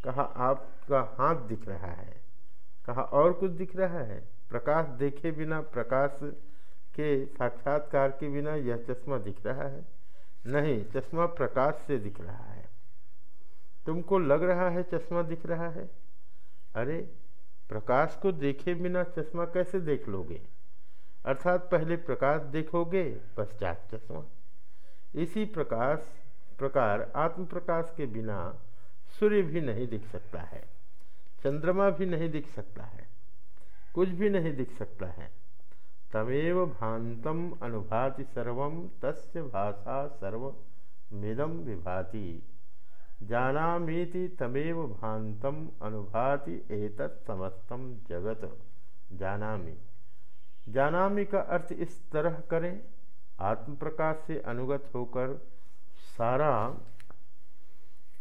कहा आपका हाथ दिख रहा है? कहा और कुछ दिख रहा है? प्रकाश देखे बिना, प्रकाश के साक्षात्कार के बिना यह चश्मा दिख रहा है? नहीं, चश्मा प्रकाश से दिख रहा है। तुमको लग रहा है चश्मा दिख रहा है? अरे प्रकाश को देखे बिना चश्मा कैसे देख लोगे? अर्थात पहले प्रकाश देखोगे, पश्चात चश्मा। इसी प्रकाश, प्रकार आत्म प्रकाश के बिना सूर्य भी नहीं दिख सकता है, चंद्रमा भी नहीं दिख सकता है, कुछ भी नहीं दिख सकता है। तमेव भांतम अनुभाति सर्व, तस्य भाषा सर्वमिदम विभाति। जानामीति तमेव भांतम अनुभाति एतत् समस्तम जगत। जानामी। जानामी का अर्थ इस तरह करें आत्म प्रकाश से अनुगत होकर सारा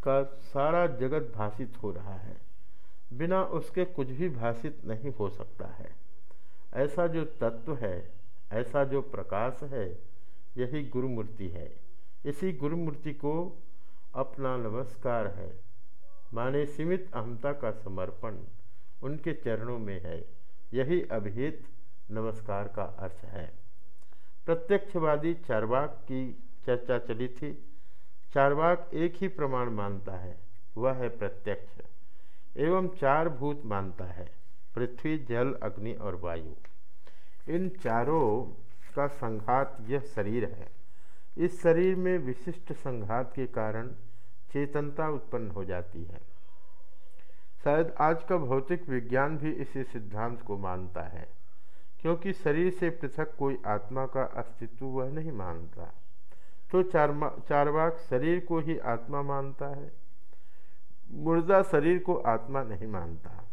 का सारा जगत भाषित हो रहा है। बिना उसके कुछ भी भाषित नहीं हो सकता है। ऐसा जो तत्व है, ऐसा जो प्रकाश है, यही गुरुमूर्ति है। इसी गुरुमूर्ति को अपना नमस्कार है। माने सीमित अहमता का समर्पण उनके चरणों में है। यही अभिहित नमस्कार का अर्थ है। प्रत्यक्षवादी चारवाक की चर्चा चली थी। चारवाक एक ही प्रमाण मानता है, वह है प्रत्यक्ष, एवं चार भूत मानता है, पृथ्वी, जल, अग्नि और वायु। इन चारों का संघात यह शरीर है। इस शरीर में विशिष्ट संघात के कारण चेतनता उत्पन्न हो जाती है। शायद आज का भौतिक विज्ञान भी इसी सिद्धांत को मानता है, क्योंकि शरीर से पृथक कोई आत्मा का अस्तित्व वह नहीं मानता। तो चारमा, चारवाक शरीर को ही आत्मा मानता है, मुर्दा शरीर को आत्मा नहीं मानता।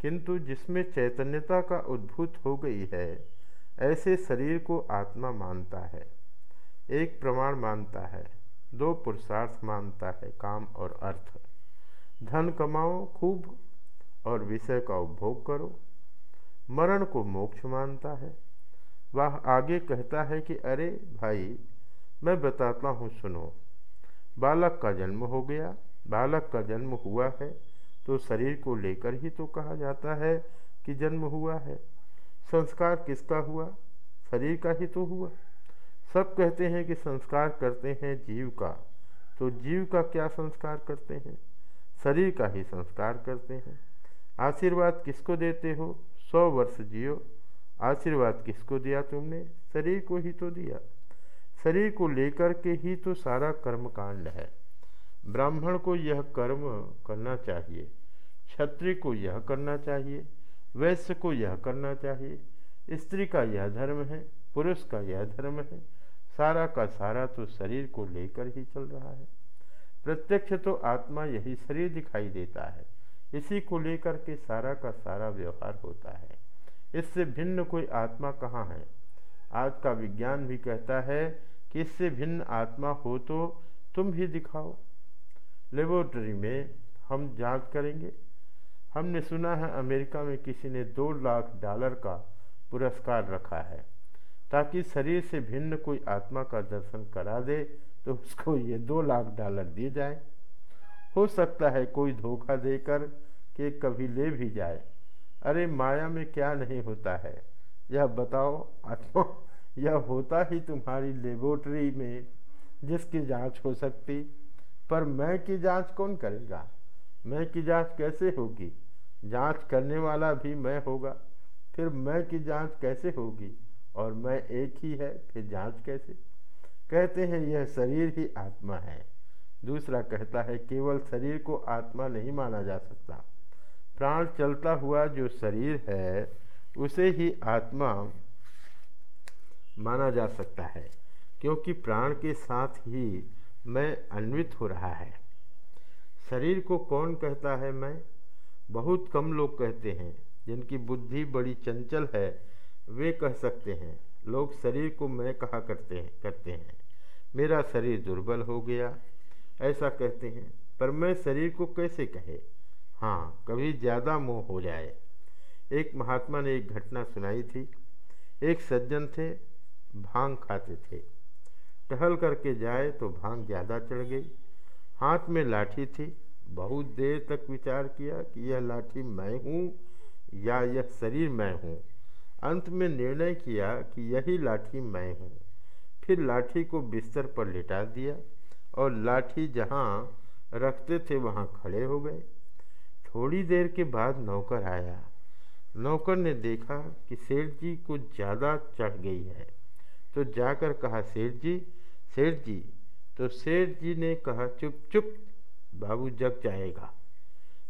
किंतु जिसमें चैतन्यता का उद्भूत हो गई है, ऐसे शरीर को आत्मा मानता है, एक प्रमाण मानता है। दो पुरुषार्थ मानता है, काम और अर्थ। धन कमाओ खूब और विषय का उपभोग करो। मरण को मोक्ष मानता है। वह, आगे कहता है कि, अरे भाई, मैं बताता हूँ, सुनो। बालक का जन्म हो गया, बालक का जन्म हुआ है तो शरीर को लेकर ही तो कहा जाता है कि जन्म हुआ है। संस्कार किसका हुआ? शरीर का ही तो हुआ। सब कहते हैं कि संस्कार करते हैं जीव का। तो जीव का क्या संस्कार करते हैं? शरीर का ही संस्कार करते हैं। आशीर्वाद किसको देते हो? सौ वर्ष जियो। आशीर्वाद किसको दिया तुमने? शरीर को ही तो दिया। शरीर को लेकर के ही तो सारा कर्म कांड है। ब्राह्मण को यह कर्म करना चाहिए। क्षत्रिय को यह करना चाहिए। वैश्य को यह करना चाहिए। स्त्री का यह धर्म है। पुरुष का यह धर्म है। सारा का सारा तो शरीर को लेकर ही चल रहा है। प्रत्यक्ष तो आत्मा यही शरीर दिखाई देता है। इसी को लेकर के सारा का सारा व्यवहार होता है। इससे भिन्न कोई आत्मा कहाँ है? आज का विज्ञान भी कहता है कि इससे भिन्न आत्मा हो तो तुम भी दिखाओ। लेबोरेटरी में हम जाँच करेंगे। हमने सुना है अमेरिका में किसी ने दो लाख डॉलर का पुरस्कार रखा है। ताकि शरीर से भिन्न कोई आत्मा का दर्शन करा दे तो उसको ये दो लाख डॉलर दिए जाए। हो सकता है कोई धोखा देकर के कभी ले भी जाए। अरे, माया में क्या नहीं होता है? यह बताओ, आत्मा, यह होता ही तुम्हारी लेबोरेटरी में जिसकी जाँच हो सकती। पर मैं की जाँच कौन करेगा? मैं की जाँच कैसे होगी? जाँच करने वाला भी मैं होगा। फिर मैं की जाँच कैसे होगी? और मैं एक ही है, फिर जाँच कैसे? कहते हैं, यह शरीर ही आत्मा है। दूसरा कहता है, केवल शरीर को आत्मा नहीं माना जा सकता। प्राण चलता हुआ जो शरीर है, उसे ही आत्मा माना जा सकता है, क्योंकि प्राण के साथ ही मैं अन्वित हो रहा है। शरीर को कौन कहता है, मैं? बहुत कम लोग कहते हैं, जिनकी बुद्धि बड़ी चंचल है वे कह सकते हैं, लोग शरीर को मैं कहा करते हैं करते हैं? मेरा शरीर दुर्बल हो गया। ऐसा कहते हैं, पर मैं शरीर को कैसे कहे? हाँ कभी ज़्यादा मोह हो जाए। एक महात्मा ने एक घटना सुनाई थी। एक सज्जन थे, भाँग खाते थे। टहल करके जाए तो भाँग ज़्यादा चढ़ गई। हाथ में लाठी थी। बहुत देर तक विचार किया कि यह लाठी मैं हूँ या यह शरीर मैं हूँ। अंत में निर्णय किया कि यही लाठी मैं हूँ। फिर लाठी को बिस्तर पर लिटा दिया और लाठी जहाँ रखते थे वहाँ खड़े हो गए। थोड़ी देर के बाद नौकर आया। नौकर ने देखा कि सेठ जी को ज़्यादा चढ़ गई है। तो जाकर कहा सेठ जी सेठ जी तो सेठ जी ने कहा, चुप चुप, बाबू जग जाएगा।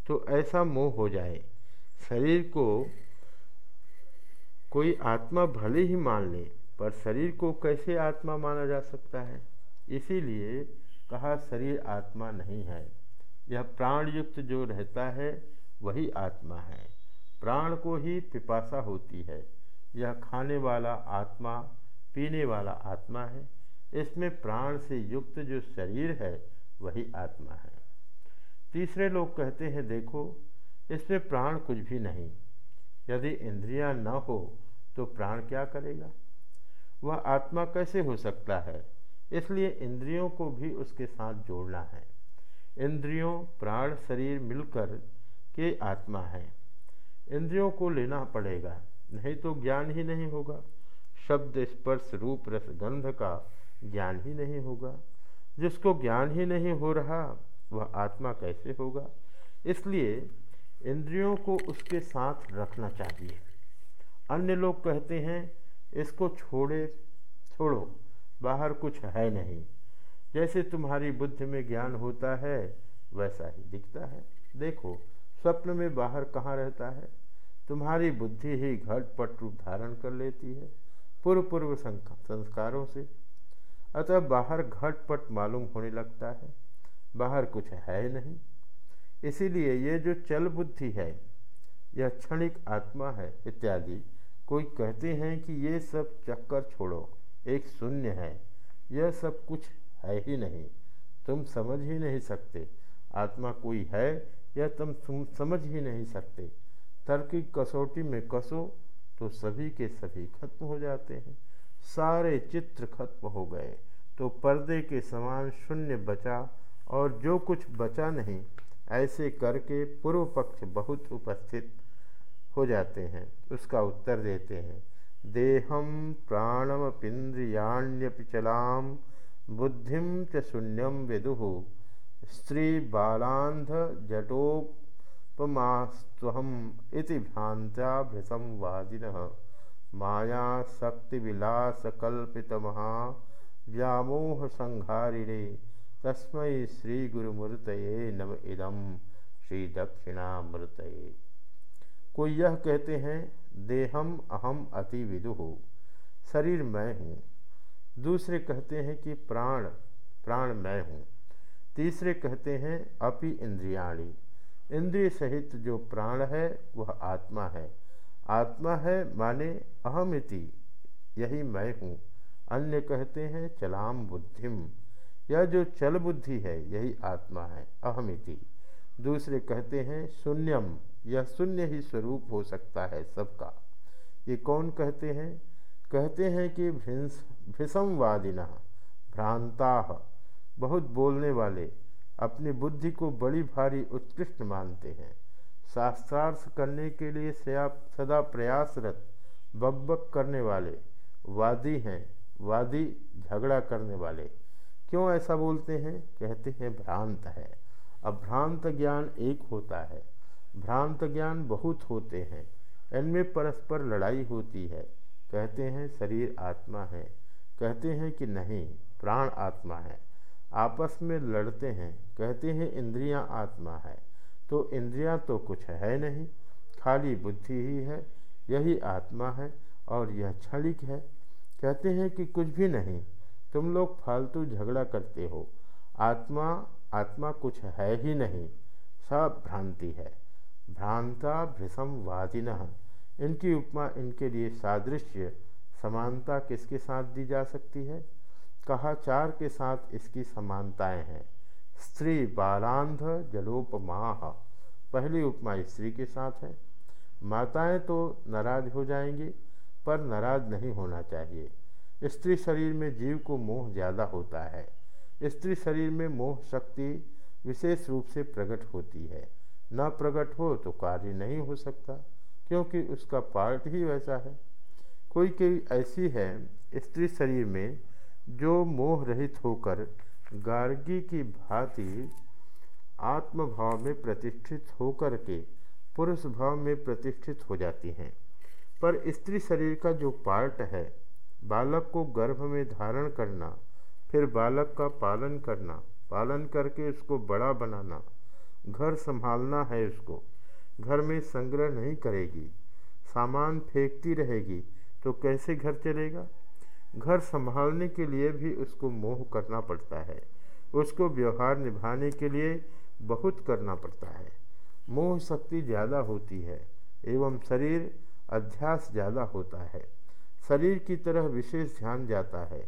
तो ऐसा मोह हो जाए। शरीर को कोई आत्मा भले ही मान ले, पर शरीर को कैसे आत्मा माना जा सकता है? इसीलिए कहा शरीर आत्मा नहीं है। यह प्राण युक्त जो रहता है, वही आत्मा है। प्राण को ही पिपासा होती है। यह खाने वाला आत्मा, पीने वाला आत्मा है। इसमें प्राण से युक्त जो शरीर है, वही आत्मा है। तीसरे लोग कहते हैं, देखो, इसमें प्राण कुछ भी नहीं। यदि इंद्रियाँ न हो तो प्राण क्या करेगा? वह आत्मा कैसे हो सकता है? इसलिए इंद्रियों को भी उसके साथ जोड़ना है। इंद्रियों, प्राण, शरीर मिलकर के आत्मा है। इंद्रियों को लेना पड़ेगा, नहीं तो ज्ञान ही नहीं होगा। शब्द, स्पर्श, रूप, रस, गंध का ज्ञान ही नहीं होगा। जिसको ज्ञान ही नहीं हो रहा, वह आत्मा कैसे होगा? इसलिए इंद्रियों को उसके साथ रखना चाहिए। अन्य लोग कहते हैं, इसको छोड़े, छोड़ो, बाहर कुछ है नहीं। जैसे तुम्हारी बुद्धि में ज्ञान होता है, वैसा ही दिखता है। देखो, स्वप्न में बाहर कहाँ रहता है? तुम्हारी बुद्धि ही घटपट रूप धारण कर लेती है पूर्व पूर्व संस्कारों से। अतः बाहर घटपट मालूम होने लगता है, बाहर कुछ है नहीं। इसीलिए ये जो चल बुद्धि है, यह क्षणिक आत्मा है, इत्यादि। कोई कहते हैं कि ये सब चक्कर छोड़ो, एक शून्य है, यह सब कुछ है ही नहीं, तुम समझ ही नहीं सकते। आत्मा कोई है, यह तुम समझ ही नहीं सकते। तर्क की कसौटी में कसो तो सभी के सभी खत्म हो जाते हैं। सारे चित्र खत्म हो गए तो पर्दे के समान शून्य बचा, और जो कुछ बचा नहीं, ऐसे करके पूर्व पक्ष बहुत उपस्थित हो जाते हैं, उसका उत्तर देते हैं। देहम प्राणम पिंद्रियाण्यपिचलाम बुद्धिम च शून्यम विदु। स्त्री बालांध जटोपमास्वहम इति भ्रांत्या भृसंवादिन माया शक्ति विलास कल्पित महा व्यामोह संहारिणे, तस्मै श्री गुरुमूर्त नम इदम श्री दक्षिणामृत कोई यह कहते हैं, देहम अहम अति विदु हो शरीर मैं हूँ। दूसरे कहते हैं कि प्राण प्राण मैं हूँ। तीसरे कहते हैं, अपि इंद्रियाणी। इंद्रिय सहित जो प्राण है, वह आत्मा है। आत्मा है माने अहमिति यही मैं हूँ। अन्य कहते हैं, चलाम बुद्धिम। यह जो चल बुद्धि है, यही आत्मा है अहमिति दूसरे कहते हैं, शून्यम। यह शून्य ही स्वरूप हो सकता है सबका। ये कौन कहते हैं? कहते हैं कि भिंस भृसमवादिना भ्रांता बहुत बोलने वाले, अपनी बुद्धि को बड़ी भारी उत्कृष्ट मानते हैं। शास्त्रार्थ करने के लिए सदा प्रयासरत, बकबक करने वाले, वादी हैं, वादी झगड़ा करने वाले। क्यों ऐसा बोलते हैं? कहते हैं भ्रांत है। अभ्रांत ज्ञान एक होता है। भ्रांत ज्ञान बहुत होते हैं, इनमें परस्पर लड़ाई होती है। कहते हैं, शरीर आत्मा है। कहते हैं कि नहीं, प्राण आत्मा है। आपस में लड़ते हैं। कहते हैं, इंद्रियाँ आत्मा है। तो इंद्रियाँ तो कुछ है नहीं, खाली बुद्धि ही है, यही आत्मा है और यह क्षणिक है। कहते हैं कि कुछ भी नहीं, तुम लोग फालतू झगड़ा करते हो। आत्मा आत्मा कुछ है ही नहीं, सब भ्रांति है। भ्रांता भृषम वादिन इनकी उपमा इनके लिए सादृश्य। समानता किसके साथ दी जा सकती है? कहा, चार के साथ इसकी समानताएँ हैं। स्त्री बालांध जलोपमाह। पहली उपमा स्त्री के साथ है। माताएँ तो नाराज़ हो जाएँगी, पर नाराज़ नहीं होना चाहिए। स्त्री शरीर में जीव को मोह ज़्यादा होता है। स्त्री शरीर में मोह शक्ति विशेष रूप से प्रकट होती है। न प्रकट हो तो कार्य नहीं हो सकता, क्योंकि उसका पार्ट ही वैसा है। कोई कोई ऐसी है स्त्री शरीर में जो मोह रहित होकर गार्गी की भांति आत्मभाव में प्रतिष्ठित होकर के पुरुष भाव में प्रतिष्ठित हो जाती हैं। पर स्त्री शरीर का जो पार्ट है, बालक को गर्भ में धारण करना, फिर बालक का पालन करना, पालन करके उसको बड़ा बनाना घर संभालना है उसको। घर में संग्रह नहीं करेगी। सामान फेंकती रहेगी तो कैसे घर चलेगा? घर संभालने के लिए भी उसको मोह करना पड़ता है। उसको व्यवहार निभाने के लिए बहुत करना पड़ता है। मोह शक्ति ज़्यादा होती है, एवं शरीर अध्यास ज़्यादा होता है। शरीर की तरह विशेष ध्यान जाता है।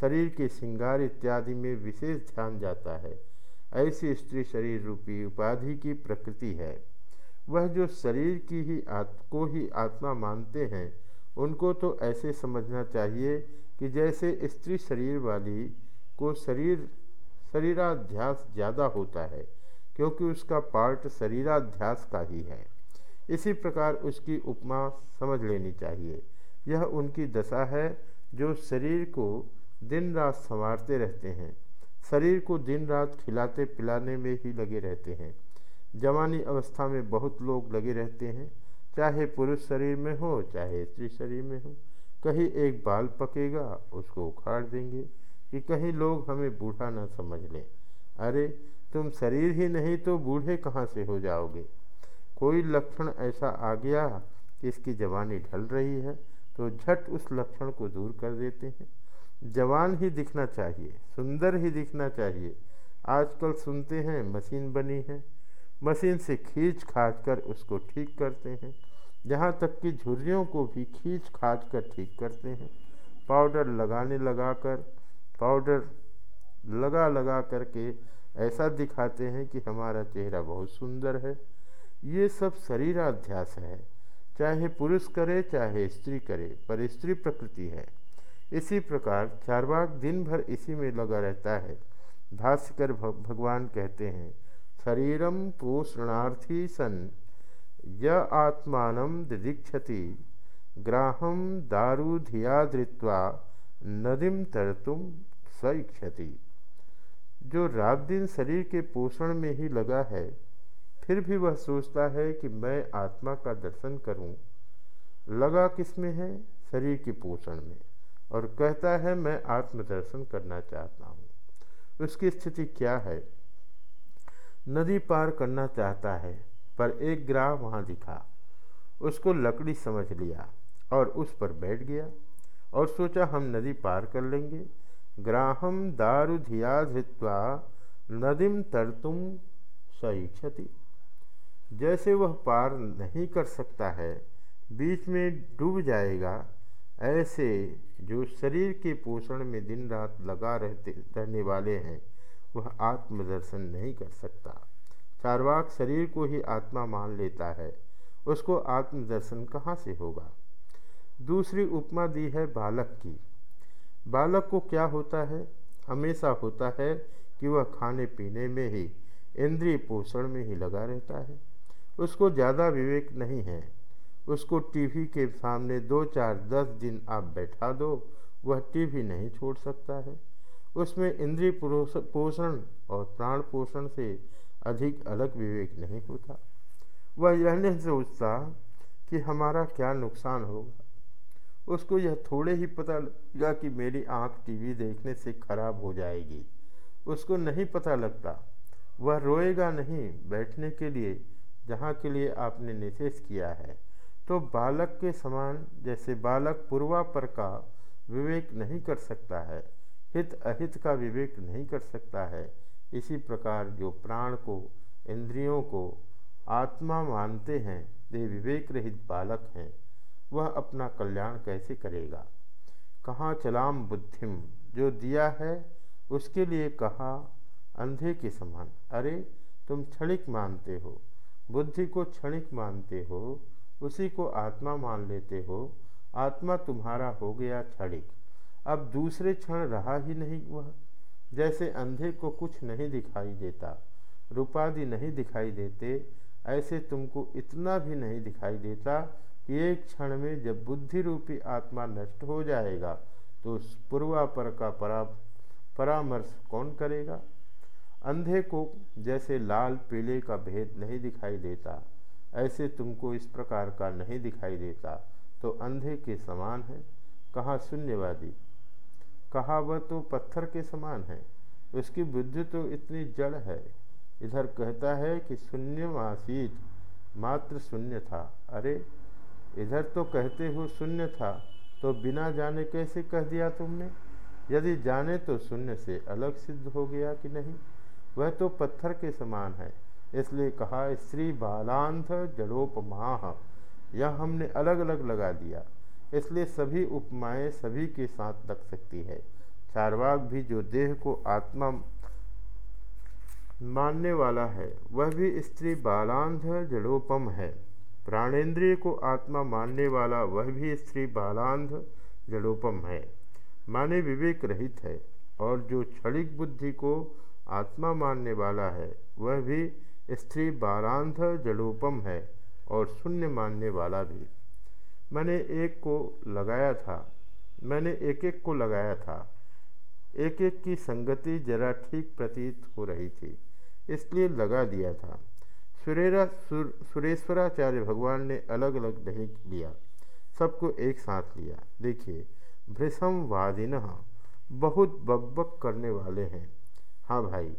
शरीर के श्रृंगार इत्यादि में विशेष ध्यान जाता है। ऐसी स्त्री शरीर रूपी उपाधि की प्रकृति है। वह जो शरीर की ही आत, को ही आत्मा मानते हैं, उनको तो ऐसे समझना चाहिए कि जैसे स्त्री शरीर वाली को शरीर, शरीराध्यास ज़्यादा होता है, क्योंकि उसका पार्ट शरीराध्यास का ही है। इसी प्रकार उसकी उपमा समझ लेनी चाहिए। यह उनकी दशा है, जो शरीर को दिन रात संवारते रहते हैं। शरीर को दिन रात खिलाते, पिलाने में ही लगे रहते हैं। जवानी अवस्था में बहुत लोग लगे रहते हैं। चाहे पुरुष शरीर में हो, चाहे स्त्री शरीर में हो, कहीं एक बाल पकेगा, उसको उखाड़ देंगे कि कहीं लोग हमें बूढ़ा ना समझ लें। अरे, तुम शरीर ही नहीं तो बूढ़े कहाँ से हो जाओगे? कोई लक्षण ऐसा आ गया, कि इसकी जवानी ढल रही है तो झट उस लक्षण को दूर कर देते हैं। जवान ही दिखना चाहिए, सुंदर ही दिखना चाहिए। आजकल सुनते हैं, मशीन बनी है। मशीन से खींच खाच कर उसको ठीक करते हैं। जहाँ तक कि झुर्रियों को भी खींच खाच कर ठीक करते हैं। पाउडर लगाने लगा कर पाउडर लगा लगा करके ऐसा दिखाते हैं कि हमारा चेहरा बहुत सुंदर है। ये सब शरीराध्यास है। चाहे पुरुष करे, चाहे स्त्री करे, पर स्त्री प्रकृति है। इसी प्रकार चारवाक दिन भर इसी में लगा रहता है। भाष्यकर भगवान कहते हैं शरीरम पोषणार्थी सन य आत्मान दिदीक्षति ग्राहम दारूधिया धृत्वा नदीम तरतुम सईक्षति जो रात दिन शरीर के पोषण में ही लगा है फिर भी वह सोचता है कि मैं आत्मा का दर्शन करूँ, लगा किसमें है? शरीर के पोषण में। और कहता है, मैं आत्मदर्शन करना चाहता हूँ। उसकी स्थिति क्या है? नदी पार करना चाहता है, पर एक ग्राह वहाँ दिखा। उसको लकड़ी समझ लिया और उस पर बैठ गया और सोचा, हम नदी पार कर लेंगे। ग्राहम दारुधिया धृत्वा नदीम तरतुम सईक्षति जैसे वह पार नहीं कर सकता है, बीच में डूब जाएगा, ऐसे जो शरीर के पोषण में दिन रात लगा रहते, रहने वाले हैं, वह आत्मदर्शन नहीं कर सकता। चारवाक शरीर को ही आत्मा मान लेता है। उसको आत्मदर्शन कहाँ से होगा? दूसरी उपमा दी है बालक की। बालक को क्या होता है? हमेशा होता है कि वह खाने पीने में ही, इंद्रिय पोषण में ही लगा रहता है। उसको ज़्यादा विवेक नहीं है। उसको टीवी के सामने दो चार दस दिन आप बैठा दो, वह टीवी नहीं छोड़ सकता है। उसमें इंद्रिय पोषण और प्राण पोषण से अधिक अलग विवेक नहीं होता। वह यह नहीं सोचता कि हमारा क्या नुकसान होगा। उसको यह थोड़े ही पता लगा कि मेरी आँख टीवी देखने से खराब हो जाएगी। उसको नहीं पता लगता, वह रोएगा नहीं बैठने के लिए, जहाँ के लिए आपने निषेध किया है। तो बालक के समान जैसे बालक पूर्वापर का विवेक नहीं कर सकता है, हित अहित का विवेक नहीं कर सकता है। इसी प्रकार जो प्राण को, इंद्रियों को आत्मा मानते हैं, वे विवेक रहित बालक हैं। वह अपना कल्याण कैसे करेगा? कहाँ चलाम बुद्धिम? जो दिया है, उसके लिए कहा, अंधे के समान, अरे, तुम क्षणिक मानते हो, बुद्धि को क्षणिक मानते हो उसी को आत्मा मान लेते हो। आत्मा तुम्हारा हो गया क्षणिक। अब दूसरे क्षण रहा ही नहीं वह। जैसे अंधे को कुछ नहीं दिखाई देता, रूपादि नहीं दिखाई देते, ऐसे तुमको इतना भी नहीं दिखाई देता कि एक क्षण में जब बुद्धि रूपी आत्मा नष्ट हो जाएगा तो उस पूर्वापर का परा, परामर्श कौन करेगा? अंधे को जैसे लाल, पीले का भेद नहीं दिखाई देता। ऐसे तुमको इस प्रकार का नहीं दिखाई देता तो अंधे के समान है। कहाँ शून्यवादी? कहा वह तो पत्थर के समान है? उसकी बुद्धि तो इतनी जड़ है। इधर कहता है कि शून्य आसीत मात्र शून्य था। अरे, इधर तो कहते हो शून्य था तो बिना जाने कैसे कह दिया तुमने? यदि जाने तो शून्य से अलग सिद्ध हो गया कि नहीं? वह तो पत्थर के समान है। इसलिए कहा, स्त्री बालांध जड़ोपमा यह हमने अलग अलग लगा दिया। इसलिए सभी उपमाएँ सभी के साथ लग सकती है। चारवाक भी जो देह को आत्मा मानने वाला है, वह भी स्त्री बालांध जड़ोपम है। प्राणेंद्रिय को आत्मा मानने वाला, वह भी स्त्री बालांध जड़ोपम है। माने विवेक रहित है, और जो क्षणिक बुद्धि को आत्मा मानने वाला है, वह भी स्त्री बालांध जड़ोपम है और शून्य मानने वाला भी। मैंने एक को लगाया था। मैंने एक एक को लगाया था। एक एक की संगति जरा ठीक प्रतीत हो रही थी इसलिए लगा दिया था। सुरेरा सुर, सुरेश्वराचार्य भगवान ने अलग अलग नहीं लिया सबको एक साथ लिया। देखिए भृषम वादिन बहुत बकबक करने वाले हैं। हाँ भाई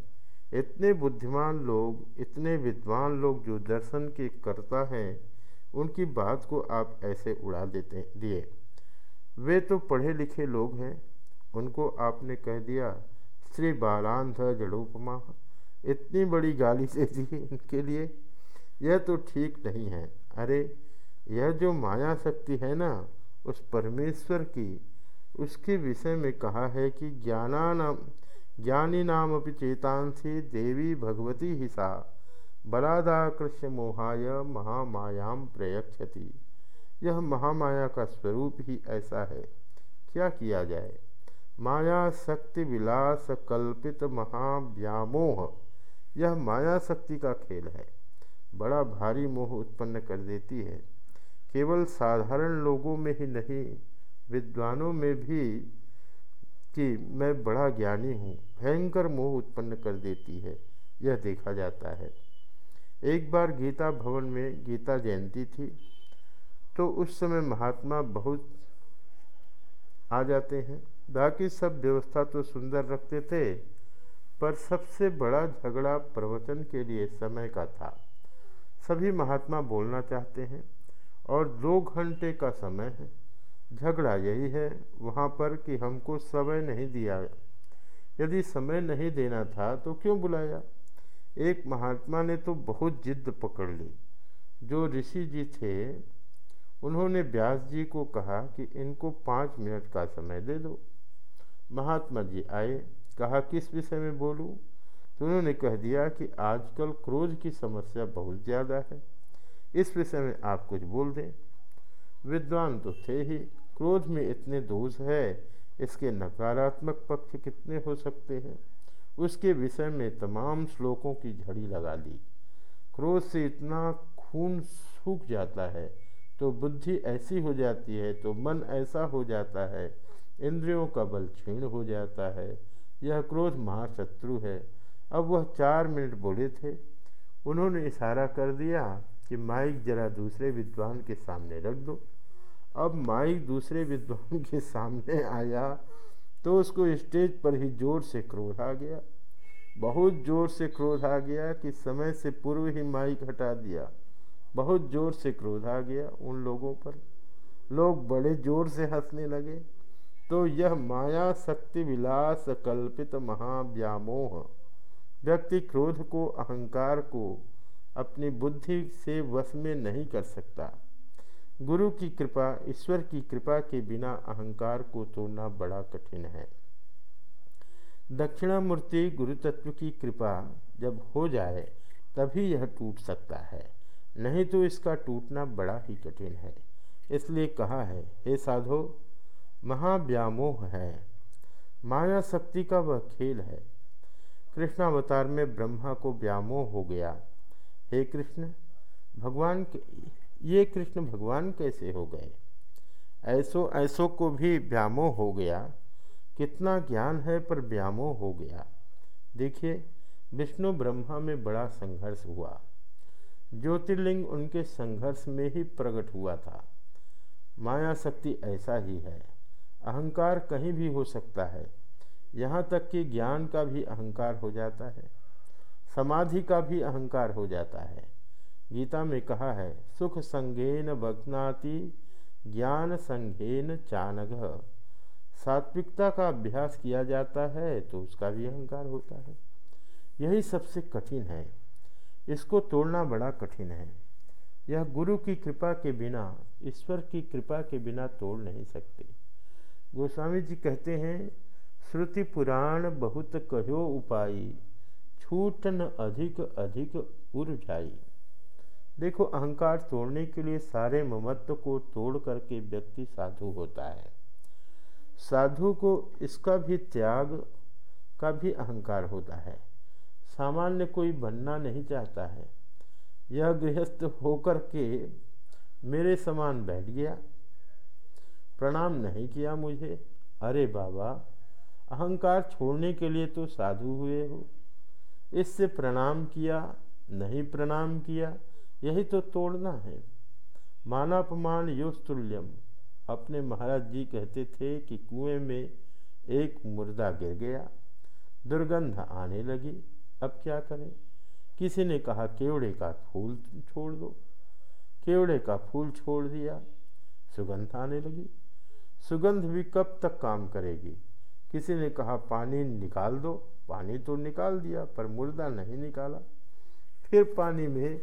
इतने बुद्धिमान लोग, इतने विद्वान लोग जो दर्शन के करता हैं, उनकी बात को आप ऐसे उड़ा देते, दिए। वे तो पढ़े लिखे लोग हैं। उनको आपने कह दिया, श्री बालांध जड़ोपमा, इतनी बड़ी गाली से दी इनके लिए। यह तो ठीक नहीं है। अरे, यह जो माया शक्ति है ना, उस परमेश्वर की, उसके विषय में कहा है कि ज्ञानान ज्ञानी नाम चेतांसी देवी भगवती ही सा। बलादाकृष्य मोहाय महामायाम प्रयक्षति यह महामाया का स्वरूप ही ऐसा है। क्या किया जाए? माया शक्ति विलास कल्पित महाव्यामोह। यह माया शक्ति का खेल है। बड़ा भारी मोह उत्पन्न कर देती है। केवल साधारण लोगों में ही नहीं, विद्वानों में भी कि मैं बड़ा ज्ञानी हूँ, भयंकर मोह उत्पन्न कर देती है, यह देखा जाता है। एक बार गीता भवन में गीता जयंती थी तो उस समय महात्मा बहुत आ जाते हैं। बाकी सब व्यवस्था तो सुंदर रखते थे, पर सबसे बड़ा झगड़ा प्रवचन के लिए समय का था। सभी महात्मा बोलना चाहते हैं, और दो घंटे का समय है। झगड़ा यही है वहाँ पर कि हमको समय नहीं दिया। यदि समय नहीं देना था तो क्यों बुलाया? एक महात्मा ने तो बहुत जिद्द पकड़ ली। जो ऋषि जी थे, उन्होंने व्यास जी को कहा कि इनको पाँच मिनट का समय दे दो। महात्मा जी आए, कहा, किस विषय में बोलूँ? तो उन्होंने कह दिया कि आजकल क्रोध की समस्या बहुत ज़्यादा है। इस विषय में आप कुछ बोल दें। विद्वान तो थे ही क्रोध में इतने दोष है, इसके नकारात्मक पक्ष कितने हो सकते हैं? उसके विषय में तमाम श्लोकों की झड़ी लगा ली क्रोध से इतना खून सूख जाता है तो बुद्धि ऐसी हो जाती है तो मन ऐसा हो जाता है, इंद्रियों का बल क्षीण हो जाता है। यह क्रोध महाशत्रु है। अब वह चार मिनट बोले थे। उन्होंने इशारा कर दिया कि माइक जरा दूसरे विद्वान के सामने रख दो। अब माइक दूसरे विद्वान के सामने आया तो उसको स्टेज पर ही ज़ोर से क्रोध आ गया। बहुत ज़ोर से क्रोध आ गया कि समय से पूर्व ही माइक हटा दिया। बहुत ज़ोर से क्रोध आ गया उन लोगों पर। लोग बड़े ज़ोर से हंसने लगे। तो यह माया शक्ति विलास कल्पित महाव्यामोह। व्यक्ति क्रोध को अहंकार को अपनी बुद्धि से वश में नहीं कर सकता। गुरु की कृपा, ईश्वर की कृपा के बिना अहंकार को तोड़ना बड़ा कठिन है। दक्षिणामूर्ति गुरु तत्व की कृपा जब हो जाए, तभी यह टूट सकता है। नहीं तो इसका टूटना बड़ा ही कठिन है। इसलिए कहा है, हे साधो, महाव्यामोह है। माया शक्ति का वह खेल है। कृष्णावतार में ब्रह्मा को व्यामोह हो गया। हे कृष्ण, भगवान के ये कृष्ण भगवान कैसे हो गए? ऐसो ऐसो को भी व्यामोह हो गया। कितना ज्ञान है पर व्यामोह हो गया। देखिए, विष्णु ब्रह्मा में बड़ा संघर्ष हुआ। ज्योतिर्लिंग उनके संघर्ष में ही प्रकट हुआ था। माया शक्ति ऐसा ही है। अहंकार कहीं भी हो सकता है। यहाँ तक कि ज्ञान का भी अहंकार हो जाता है। समाधि का भी अहंकार हो जाता है। गीता में कहा है, सुख संगेन बग्नाति ज्ञान संघेन चानघ सात्विकता का अभ्यास किया जाता है तो उसका भी अहंकार होता है। यही सबसे कठिन है। इसको तोड़ना बड़ा कठिन है। यह गुरु की कृपा के बिना, ईश्वर की कृपा के बिना तोड़ नहीं सकते। गोस्वामी जी कहते हैं, श्रुति पुराण बहुत कहो उपाई छूटन अधिक अधिक उर्जाई देखो, अहंकार तोड़ने के लिए सारे ममत्व को तोड़ करके व्यक्ति साधु होता है। साधु को इसका भी त्याग का भी अहंकार होता है। सामान्य कोई बनना नहीं चाहता है। यह गृहस्थ होकर के मेरे समान बैठ गया। प्रणाम नहीं किया मुझे। अरे बाबा, अहंकार छोड़ने के लिए तो साधु हुए हो। इससे प्रणाम किया, नहीं प्रणाम किया यही तो तोड़ना है। मानापमान योस्तुल्यम अपने महाराज जी कहते थे कि कुएँ में एक मुर्दा गिर गया, दुर्गंध आने लगी। अब क्या करें? किसी ने कहा, केवड़े का फूल छोड़ दो। केवड़े का फूल छोड़ दिया, सुगंध आने लगी। सुगंध भी कब तक काम करेगी? किसी ने कहा, पानी निकाल दो। पानी तो निकाल दिया, पर मुर्दा नहीं निकाला। फिर पानी में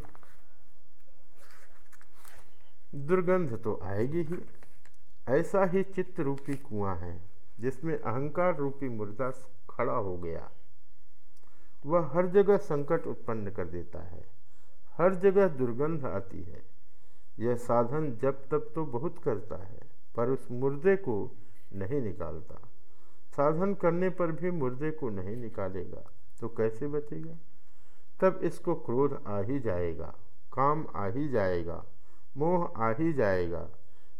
दुर्गंध तो आएगी ही। ऐसा ही चित्त रूपी कुआँ है, जिसमें अहंकार रूपी मुर्दा खड़ा हो गया। वह हर जगह संकट उत्पन्न कर देता है। हर जगह दुर्गंध आती है। यह साधन जब तब तो बहुत करता है, पर उस मुर्दे को नहीं निकालता। साधन करने पर भी मुर्दे को नहीं निकालेगा तो कैसे बचेगा? तब इसको क्रोध आ ही जाएगा, काम आ ही जाएगा। मोह आ ही जाएगा।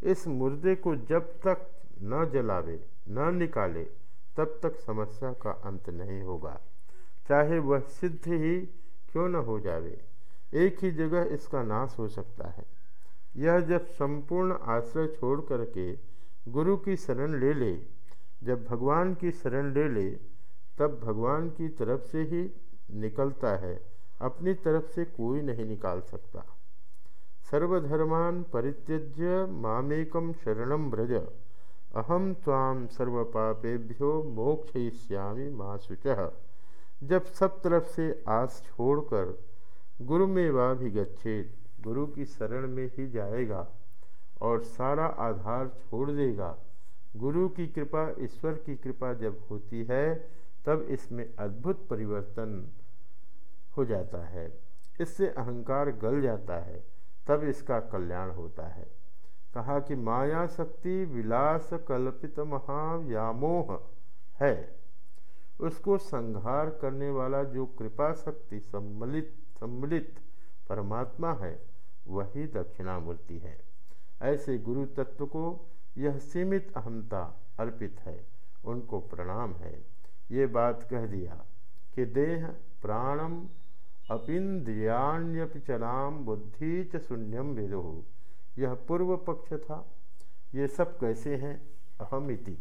इस मुर्दे को जब तक न जलावे, न निकाले, तब तक समस्या का अंत नहीं होगा। चाहे वह सिद्ध ही क्यों न हो जावे, एक ही जगह इसका नाश हो सकता है। यह जब संपूर्ण आश्रय छोड़ करके गुरु की शरण ले ले, जब भगवान की शरण ले ले, तब भगवान की तरफ़ से ही निकलता है, अपनी तरफ़ से कोई नहीं निकाल सकता। सर्वधर्मान परित्यज्य मामेकम शरण व्रज। अहम ताम सर्वपापेभ्यो मोक्षयिष्यामि माँ शुच। जब सब तरफ़ से आस छोड़कर गुरु में वह भी गच्छेद गुरु की शरण में ही जाएगा और सारा आधार छोड़ देगा। गुरु की कृपा, ईश्वर की कृपा जब होती है, तब इसमें अद्भुत परिवर्तन हो जाता है। इससे अहंकार गल जाता है। तब इसका कल्याण होता है। कहा कि माया शक्ति विलास कल्पित महाव्यामोह है। उसको संहार करने वाला जो कृपा शक्ति सम्मिलित सम्मिलित परमात्मा है, वही दक्षिणामूर्ति है। ऐसे गुरु तत्व को यह सीमित अहमता अर्पित है, उनको प्रणाम है। ये बात कह दिया कि देह प्राणम अपिंद्रियाण्यपिचलाम बुद्धि च शून्यम विदो। यह पूर्व पक्ष था। ये सब कैसे हैं? अहमिति।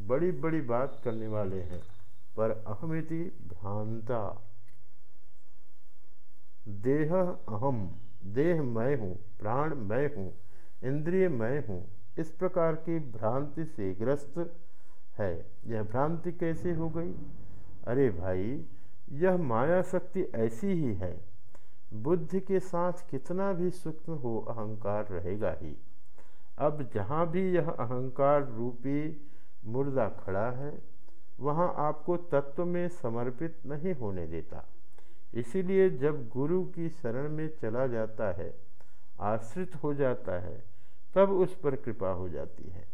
बड़ी बड़ी बात करने वाले हैं, पर अहमिति भ्रांता। देह अहम, देह मैं हूँ, प्राण मैं हूँ, इंद्रिय मैं हूँ, इस प्रकार की भ्रांति से ग्रस्त है। यह भ्रांति कैसे हो गई? अरे भाई यह माया शक्ति ऐसी ही है। बुद्धि के साथ कितना भी सूक्ष्म हो, अहंकार रहेगा ही। अब जहाँ भी यह अहंकार रूपी मुर्दा खड़ा है, वहाँ आपको तत्व में समर्पित नहीं होने देता। इसीलिए जब गुरु की शरण में चला जाता है, आश्रित हो जाता है, तब उस पर कृपा हो जाती है।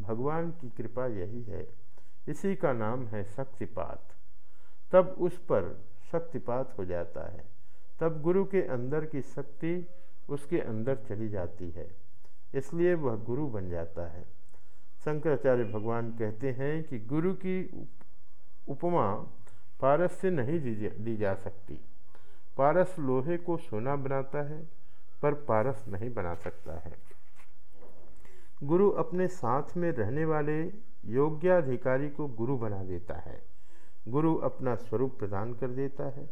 भगवान की कृपा यही है। इसी का नाम है शक्तिपात। तब उस पर शक्तिपात हो जाता है। तब गुरु के अंदर की शक्ति उसके अंदर चली जाती है। इसलिए वह गुरु बन जाता है। शंकराचार्य भगवान कहते हैं कि गुरु की उपमा पारस से नहीं दी जा सकती। पारस लोहे को सोना बनाता है, पर पारस नहीं बना सकता है। गुरु अपने साथ में रहने वाले योग्याधिकारी को गुरु बना देता है। गुरु अपना स्वरूप प्रदान कर देता है,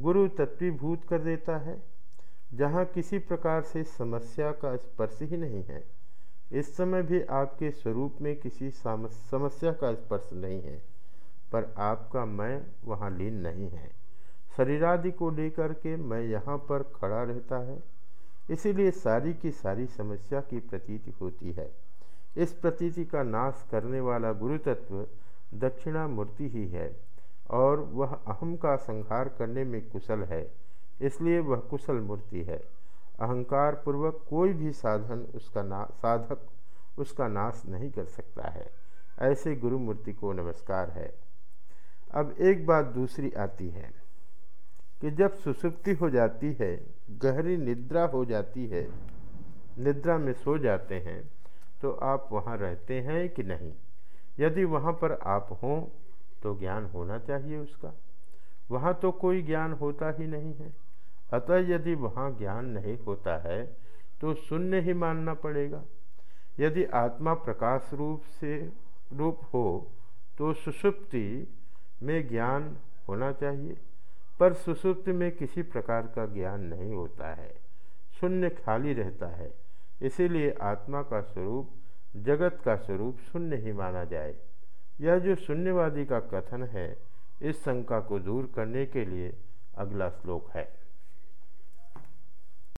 गुरु तत्वीभूत कर देता है। जहाँ किसी प्रकार से समस्या का स्पर्श ही नहीं है, इस समय भी आपके स्वरूप में किसी समस्या का स्पर्श नहीं है, पर आपका मैं वहाँ लीन नहीं है। शरीरादि को लेकर के मैं यहाँ पर खड़ा रहता है, इसीलिए सारी की सारी समस्या की प्रतीति होती है। इस प्रतीति का नाश करने वाला गुरु तत्व दक्षिणा मूर्ति ही है और वह अहम का संहार करने में कुशल है, इसलिए वह कुशल मूर्ति है। अहंकार पूर्वक कोई भी साधन उसका ना, साधक उसका नाश नहीं कर सकता है। ऐसे गुरु मूर्ति को नमस्कार है। अब एक बात दूसरी आती है कि जब सुसुप्ति हो जाती है, गहरी निद्रा हो जाती है, निद्रा में सो जाते हैं तो आप वहाँ रहते हैं कि नहीं? यदि वहाँ पर आप हों तो ज्ञान होना चाहिए उसका। वहाँ तो कोई ज्ञान होता ही नहीं है। अतः यदि वहाँ ज्ञान नहीं होता है तो शून्य ही मानना पड़ेगा। यदि आत्मा प्रकाश रूप से रूप हो तो सुषुप्ति में ज्ञान होना चाहिए। पर सुसुप्ति में किसी प्रकार का ज्ञान नहीं होता है। शून्य खाली रहता है। इसीलिए आत्मा का स्वरूप जगत का स्वरूप शून्य ही माना जाए। यह जो शून्यवादी का कथन है, इस शंका को दूर करने के लिए अगला श्लोक है।